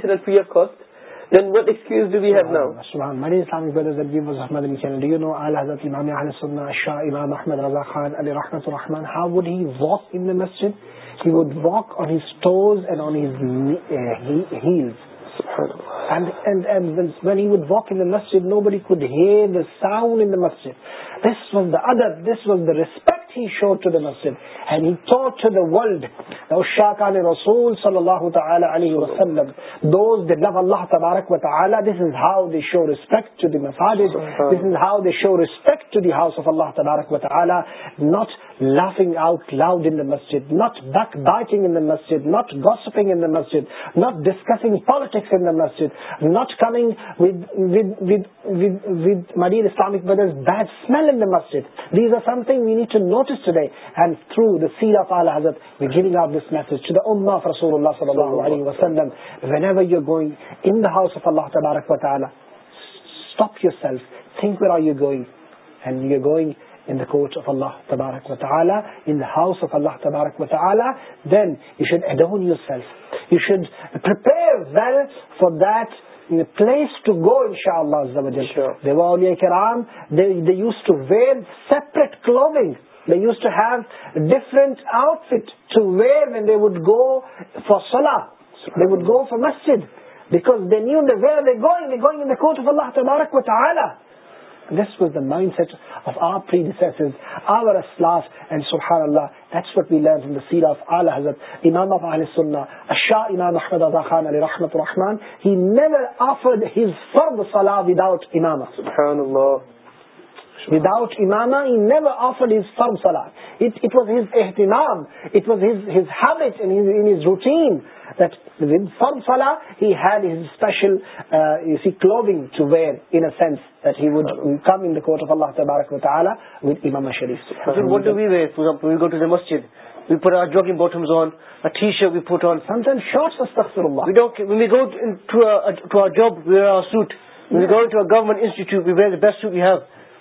what's امام عہد شاہ امام احمد رضا خان علیہ رحمۃ الرحمن مسجد He would walk on his toes and on his uh, heels. And when he would walk in the masjid, nobody could hear the sound in the masjid. This was the adab, this was the respect شور مسجد ان دا مسجد ان دا مسجد politics Masjid not coming Islamic the is امتنگ پو ان شاء اللہ seal of all حضر امام of اشاہ امام احمد رحمت الرحمان ود امام آفرز فرم سال واز ہیز احتناامز ہیز ہز اسپیشل تبارک وت امام شریف مسجد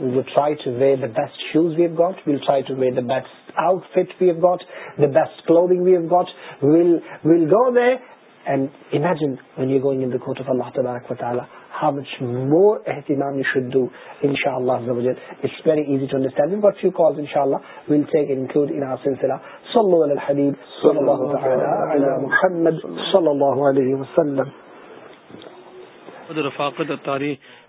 we will try to wear the best shoes we have got, we will try to wear the best outfit we have got, the best clothing we have got, we will we'll go there and imagine when you're going in the court of Allah tabarak wa ta'ala how much more ihtimam you should do inshallah it's very easy to understand we've got few calls inshallah we'll take and include in our sinsela sallu ala al-habib sallallahu ta'ala ala muhammad sallallahu alayhi wa sallam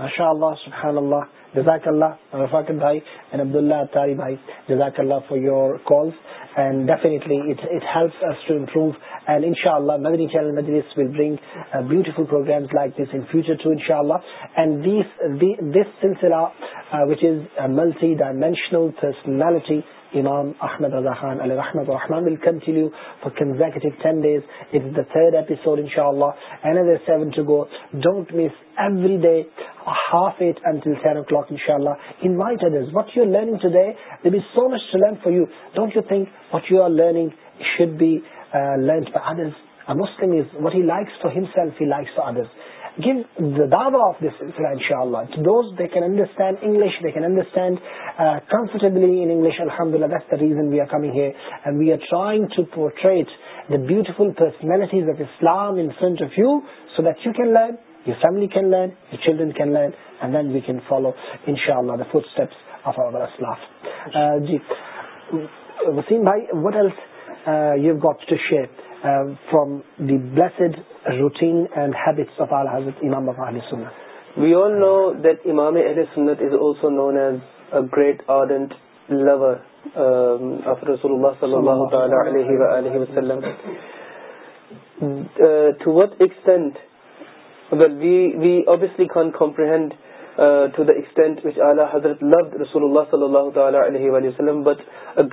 ماشاء اللہ سبحان اللہ جزاک اللہ رفاقت بھائی and عبداللہ اطاری بھائی جزاک اللہ for your calls and definitely it helps us to improve and ان شاء اللہ مدنی چینل مجلس will bring beautiful programme like this in future too ان شاء اللہ اینڈ دس سلسلہ which is multi dimensional personality Imam Ahmed Raza Khan Ali Rahmat Rahman will continue for consecutive 10 days. It is the third episode inshallah. Another seven to go. Don't miss every day half eight until 10 o'clock inshallah. Invite others. What you're learning today, there is so much to learn for you. Don't you think what you are learning should be uh, learned by others? A Muslim is what he likes for himself, he likes for others. Give the دعا اللہ we are پورٹریٹل personalities of Islam of view so دیکھ learn you family can learn your children can learn and then we can follow ان شاء اللہ اسلام جی وسیم بھائی what L you got to share from دیوٹین we all know that امام سنتو نون ایز اینڈ لور صلی اللہ to what extent we we obviously Khan کمپریہ حضرت لفظ رسول اللہ صلی اللہ تعالی وسلم but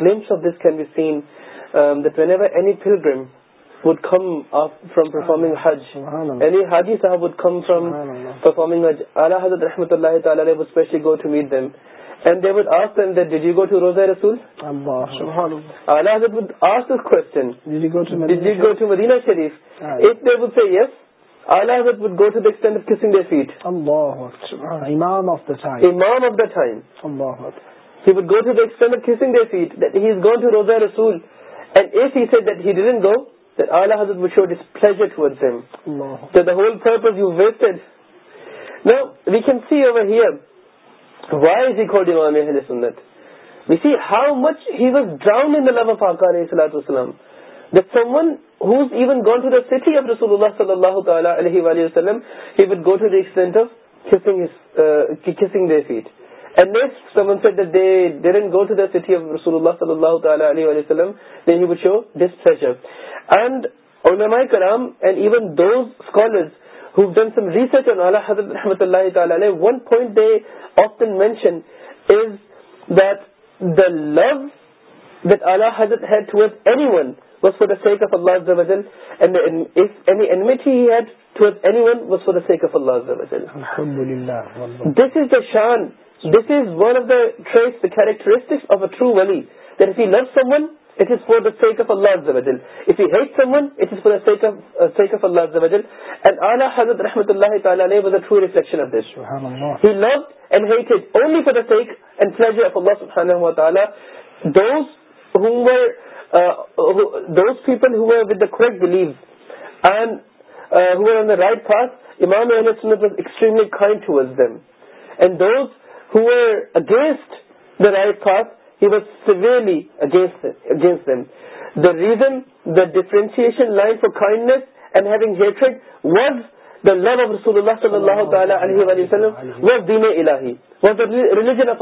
گلیمس of this can be seen وینی فل گریم what come up from performing حج اے حاجی صاحب وڈ کم فرام پرفارمنگ حضرت رحمت اللہ تعالیٰ شریفینڈ if heat he we see our ways we see how much drawn فاک علیہ وسلم اللہ صلی اللہ تعالیٰ لو ود اللہ حضرت دس از دا شان this is one of this characteristics of true ولی then love someone it for the sake اللہ حضرت رحمۃ اللہ this he believe and the sake and ہُر against the rise سیویئرلیگینسٹ دیزن the differentiation line for kindness and ہیوٹڈ was the love of رسول اللہ صلی اللہ تعالی علیہ وسلم was the was the religion of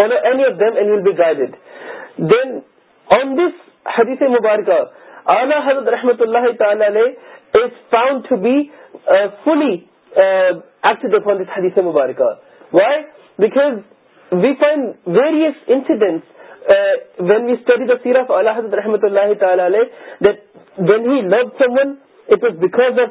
guided then on this حدیث مبارکہ اعلی حضرت رحمت اللہ it's sound to be fully ایکس حدیث مبارک why because we find various incident when we study the C of اللہ حضرت رحمتہ اللّہ تعالی عہت then we love someone it is because of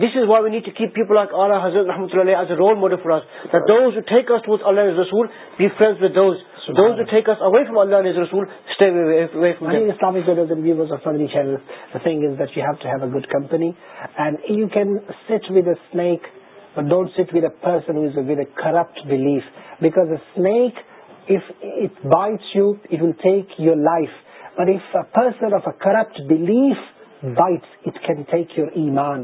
this is وائر فورکز a good company and you can sit with اک don't sit within corrupt belief back it bites you you you take your life of a person of a corrupt belief bites it can take your ایمان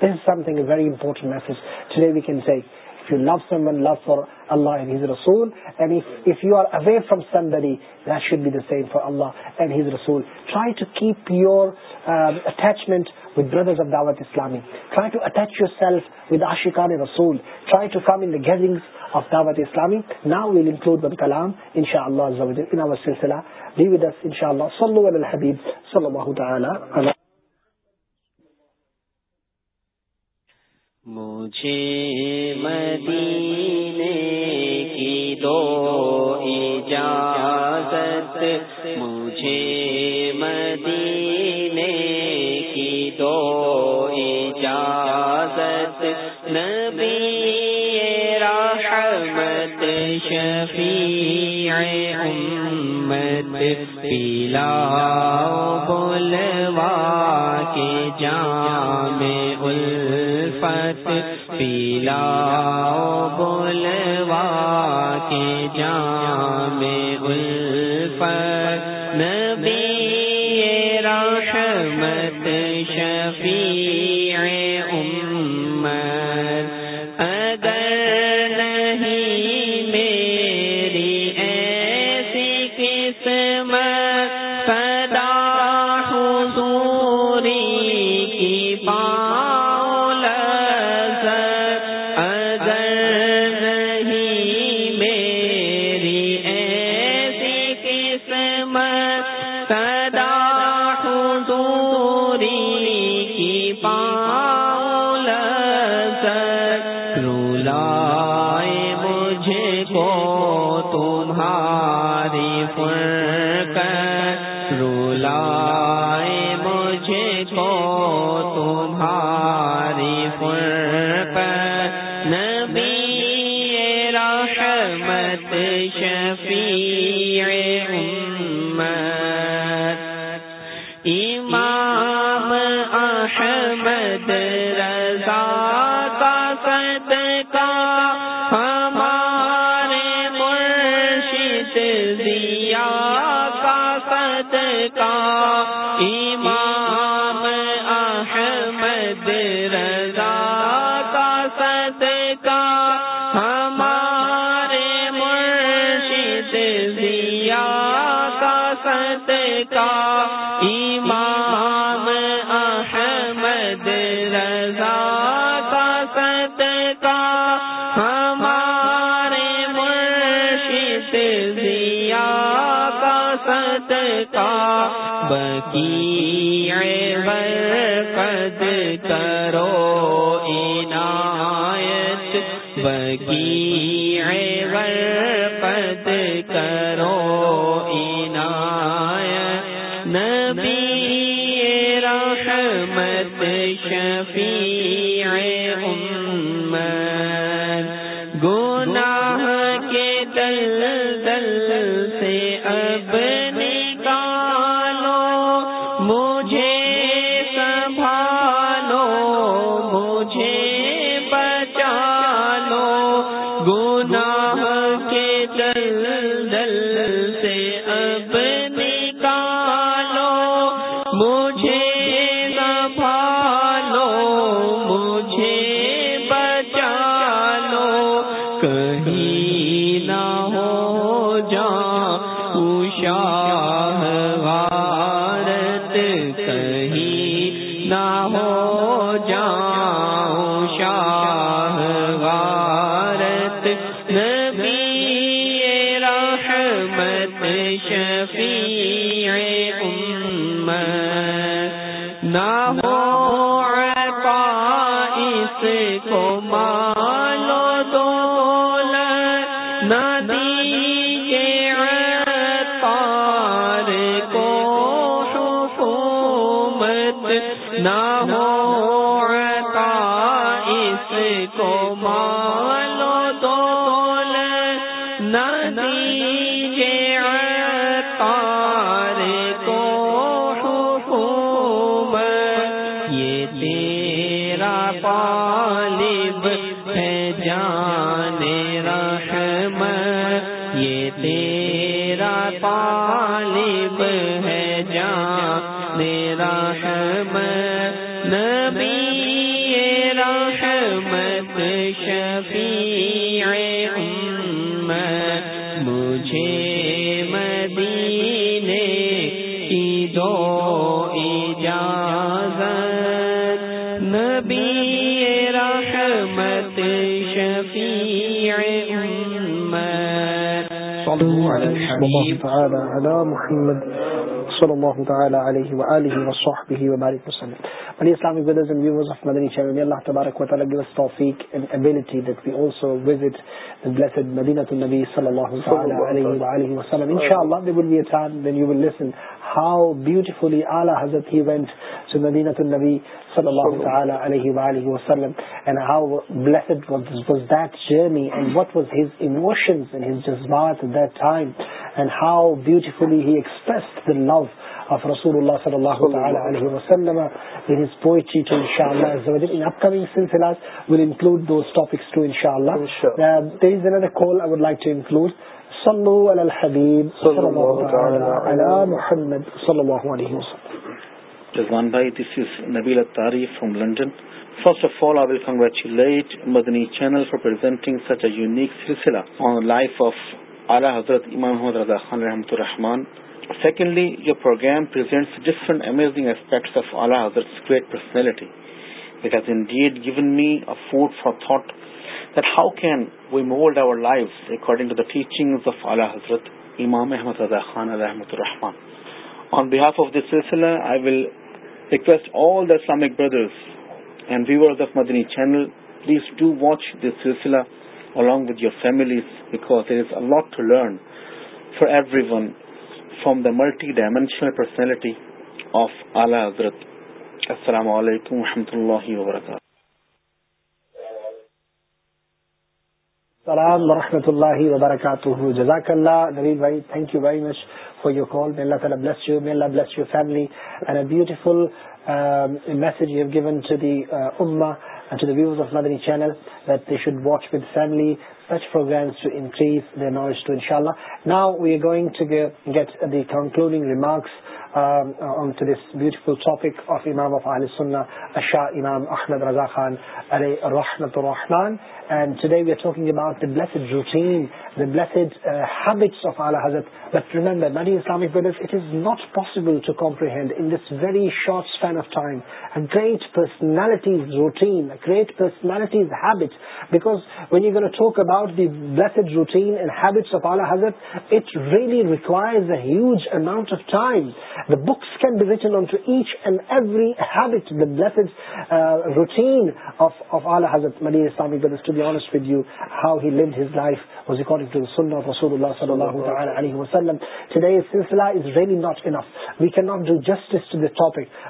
This is something, a very important message. Today we can say, if you love someone, love for Allah and His Rasul. And if, if you are away from somebody, that should be the same for Allah and His Rasul. Try to keep your um, attachment with brothers of Dawat Islami. Try to attach yourself with Ashikar and Rasul. Try to come in the gatherings of Dawat Islami. Now we'll include one kalam, inshallah, in our silsila. Be with us, inshallah. Sallu ala al-habib, sallallahu ta'ala. مجھے مدینے کی دو اجازت مجھے مدینے کی دو اجازت نبی رحمت شفیع امت پیلا بولوا کے جام میں الفت پیلا بولوا کے جام الفت پان کی الحبيب على على محمد صلى الله تعالى عليه واله وصحبه وبارك وسلم علي اسلامي brothers and viewers of Madani channel may Allah tbaraka wa taala give us tawfiq and ability that we also visit the blessed Madinah an-Nabi sallallahu ta'ala alayhi wa alihi wa sallam inshallah there will be a time when you will listen how beautifully ala hazrat he went to Medina to Nabi sallallahu ta'ala alayhi wa alihi wa sallam and how blessed was, was that journey and what was his emotions and his jazbat at that time and how beautifully he expressed the love of Rasulullah sallallahu ta'ala alayhi wa sallam in his poetry to inshallah in upcoming silsilas will include those topics too inshallah uh, there is another call I would like to include صلوا على الحبيب صلى الله تعالى على محمد صلى الله عليه وسلم Rizwan bhai this is Nabeel Attari from London first of all I will congratulate Madani channel for presenting such a unique silsila on life of Ala Hazrat امام محمد رضا خان رحمۃ الرحمان سیکنڈلی یور پروگرام پر different amazing aspects of Ala Hazrat great personality it has indeed given me a food for thought that how can we mould our life according to the teaching of Ala Hazrat امام احمد رضا خان رحمۃ الرحمان آن behalf of this silsila I will request all the Islamic brothers and viewers channel please do watch this silsila along with your families because a lot to learn for everyone from the multi dimensional personality of Ala Hazrat السلام علیکم و رحمۃ اللہ وبرکاتہ السلام ورحمۃ اللہ وبرکاتہ جزاک اللہ نوید بھائی thank you very much for your call may Allah get the now going topic of امام آف شاہ امام احسد رضا خانے short personality great پرکوائرز a huge amount of time books can D ویژنٹ routines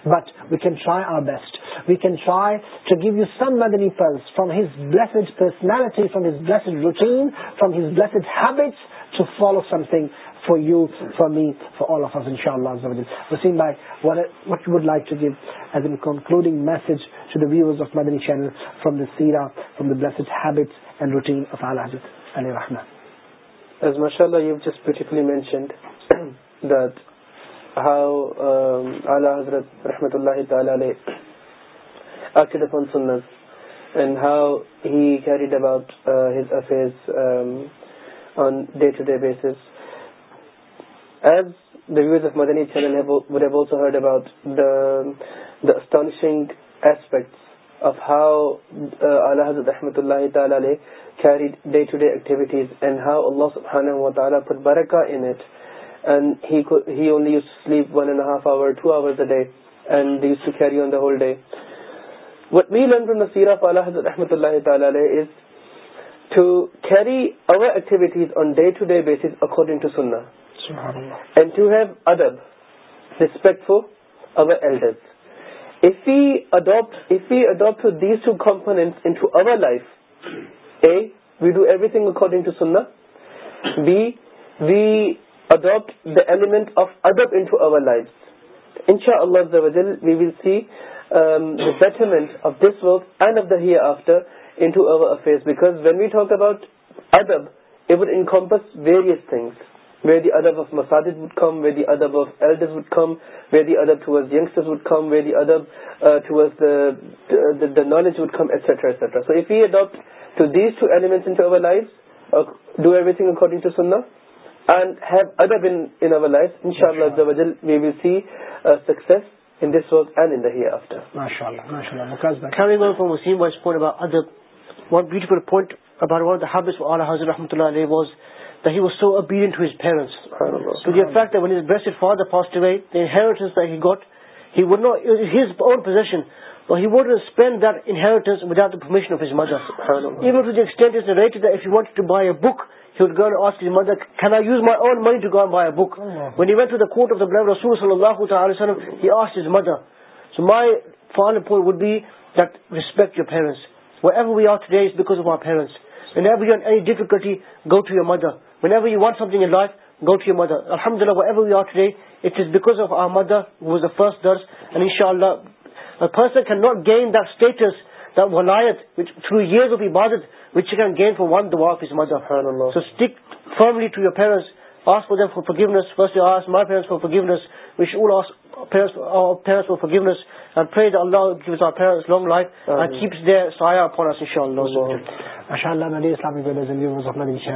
wait are best we can try to give you some me plus from his blood personality from his بوٹین from blessed to follow something for you for me form لائیفورڈنگ message to درزنس from the سیرا حضرت رحمۃ اللہ how had about affair on day to day base as the views of Madani چینلو heard about ایسٹانشنگ of how الحض احمد اللہ تعالی day to day half over to آوری on the day سیر آف الحض احمد اللہ تعالی our activities on day to day base according to سنا and you have adab respect for our elders if you add if you adopt this to compass ایو our life a we do everything according to see we adopt the element of ادب in to our life ان شاء اللہ we will see the be settlement of this وق and of the hereafter in to O face because when we talk about ادب ever N campus various things way the ادب of مساجد what come way the ادب of elders what come way the ادب to as یسٹرز what come way the ادب to as the knowledge what come ایٹسٹر ایٹرڈنگ to سنناسٹر offs a book of this صلی اللہ مدر سو مائی فالپ وڈ بیٹ ریسپیكٹ یورینس of my four neighbour ایفکلٹی go to you mother one wanting الحمد اللہ today it because of our mother visits تھروز آف ایچ فار ونفرسٹ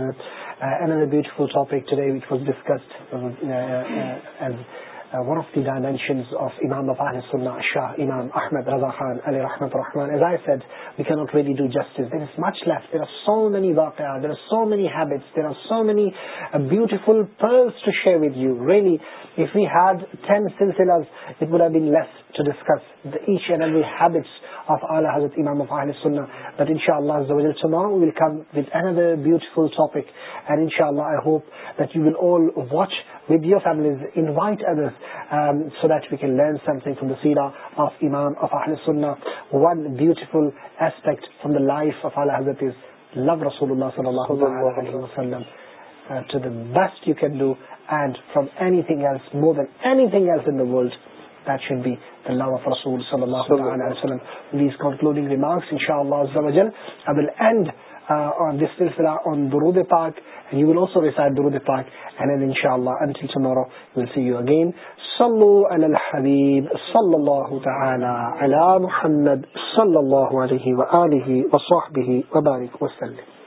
N are beautiful topic today which was discussed as one of the dimension of امام افاہ اللہ شاہ امام احمد رضا خان علی رحمت الرحمان we کی not ready do justice there is much life there are so many واقعہ there are so many habits there are so many beautiful pearls to share with you really سینا of امام ونسپیکٹ فرام حضرت اللہ to the best you can do and from anything else, more than anything else in the world, that should be the love of Rasul sallallahu alayhi wa sallam. These concluding remarks, inshallah azzawajal, I will end uh, on this silsila on durud -e Park and you will also recite durud -e Park and then inshallah until tomorrow, we'll see you again. صلوا على الحبيب صلى الله تعالى على محمد صلى الله عليه وآله وصحبه وبارك وسلم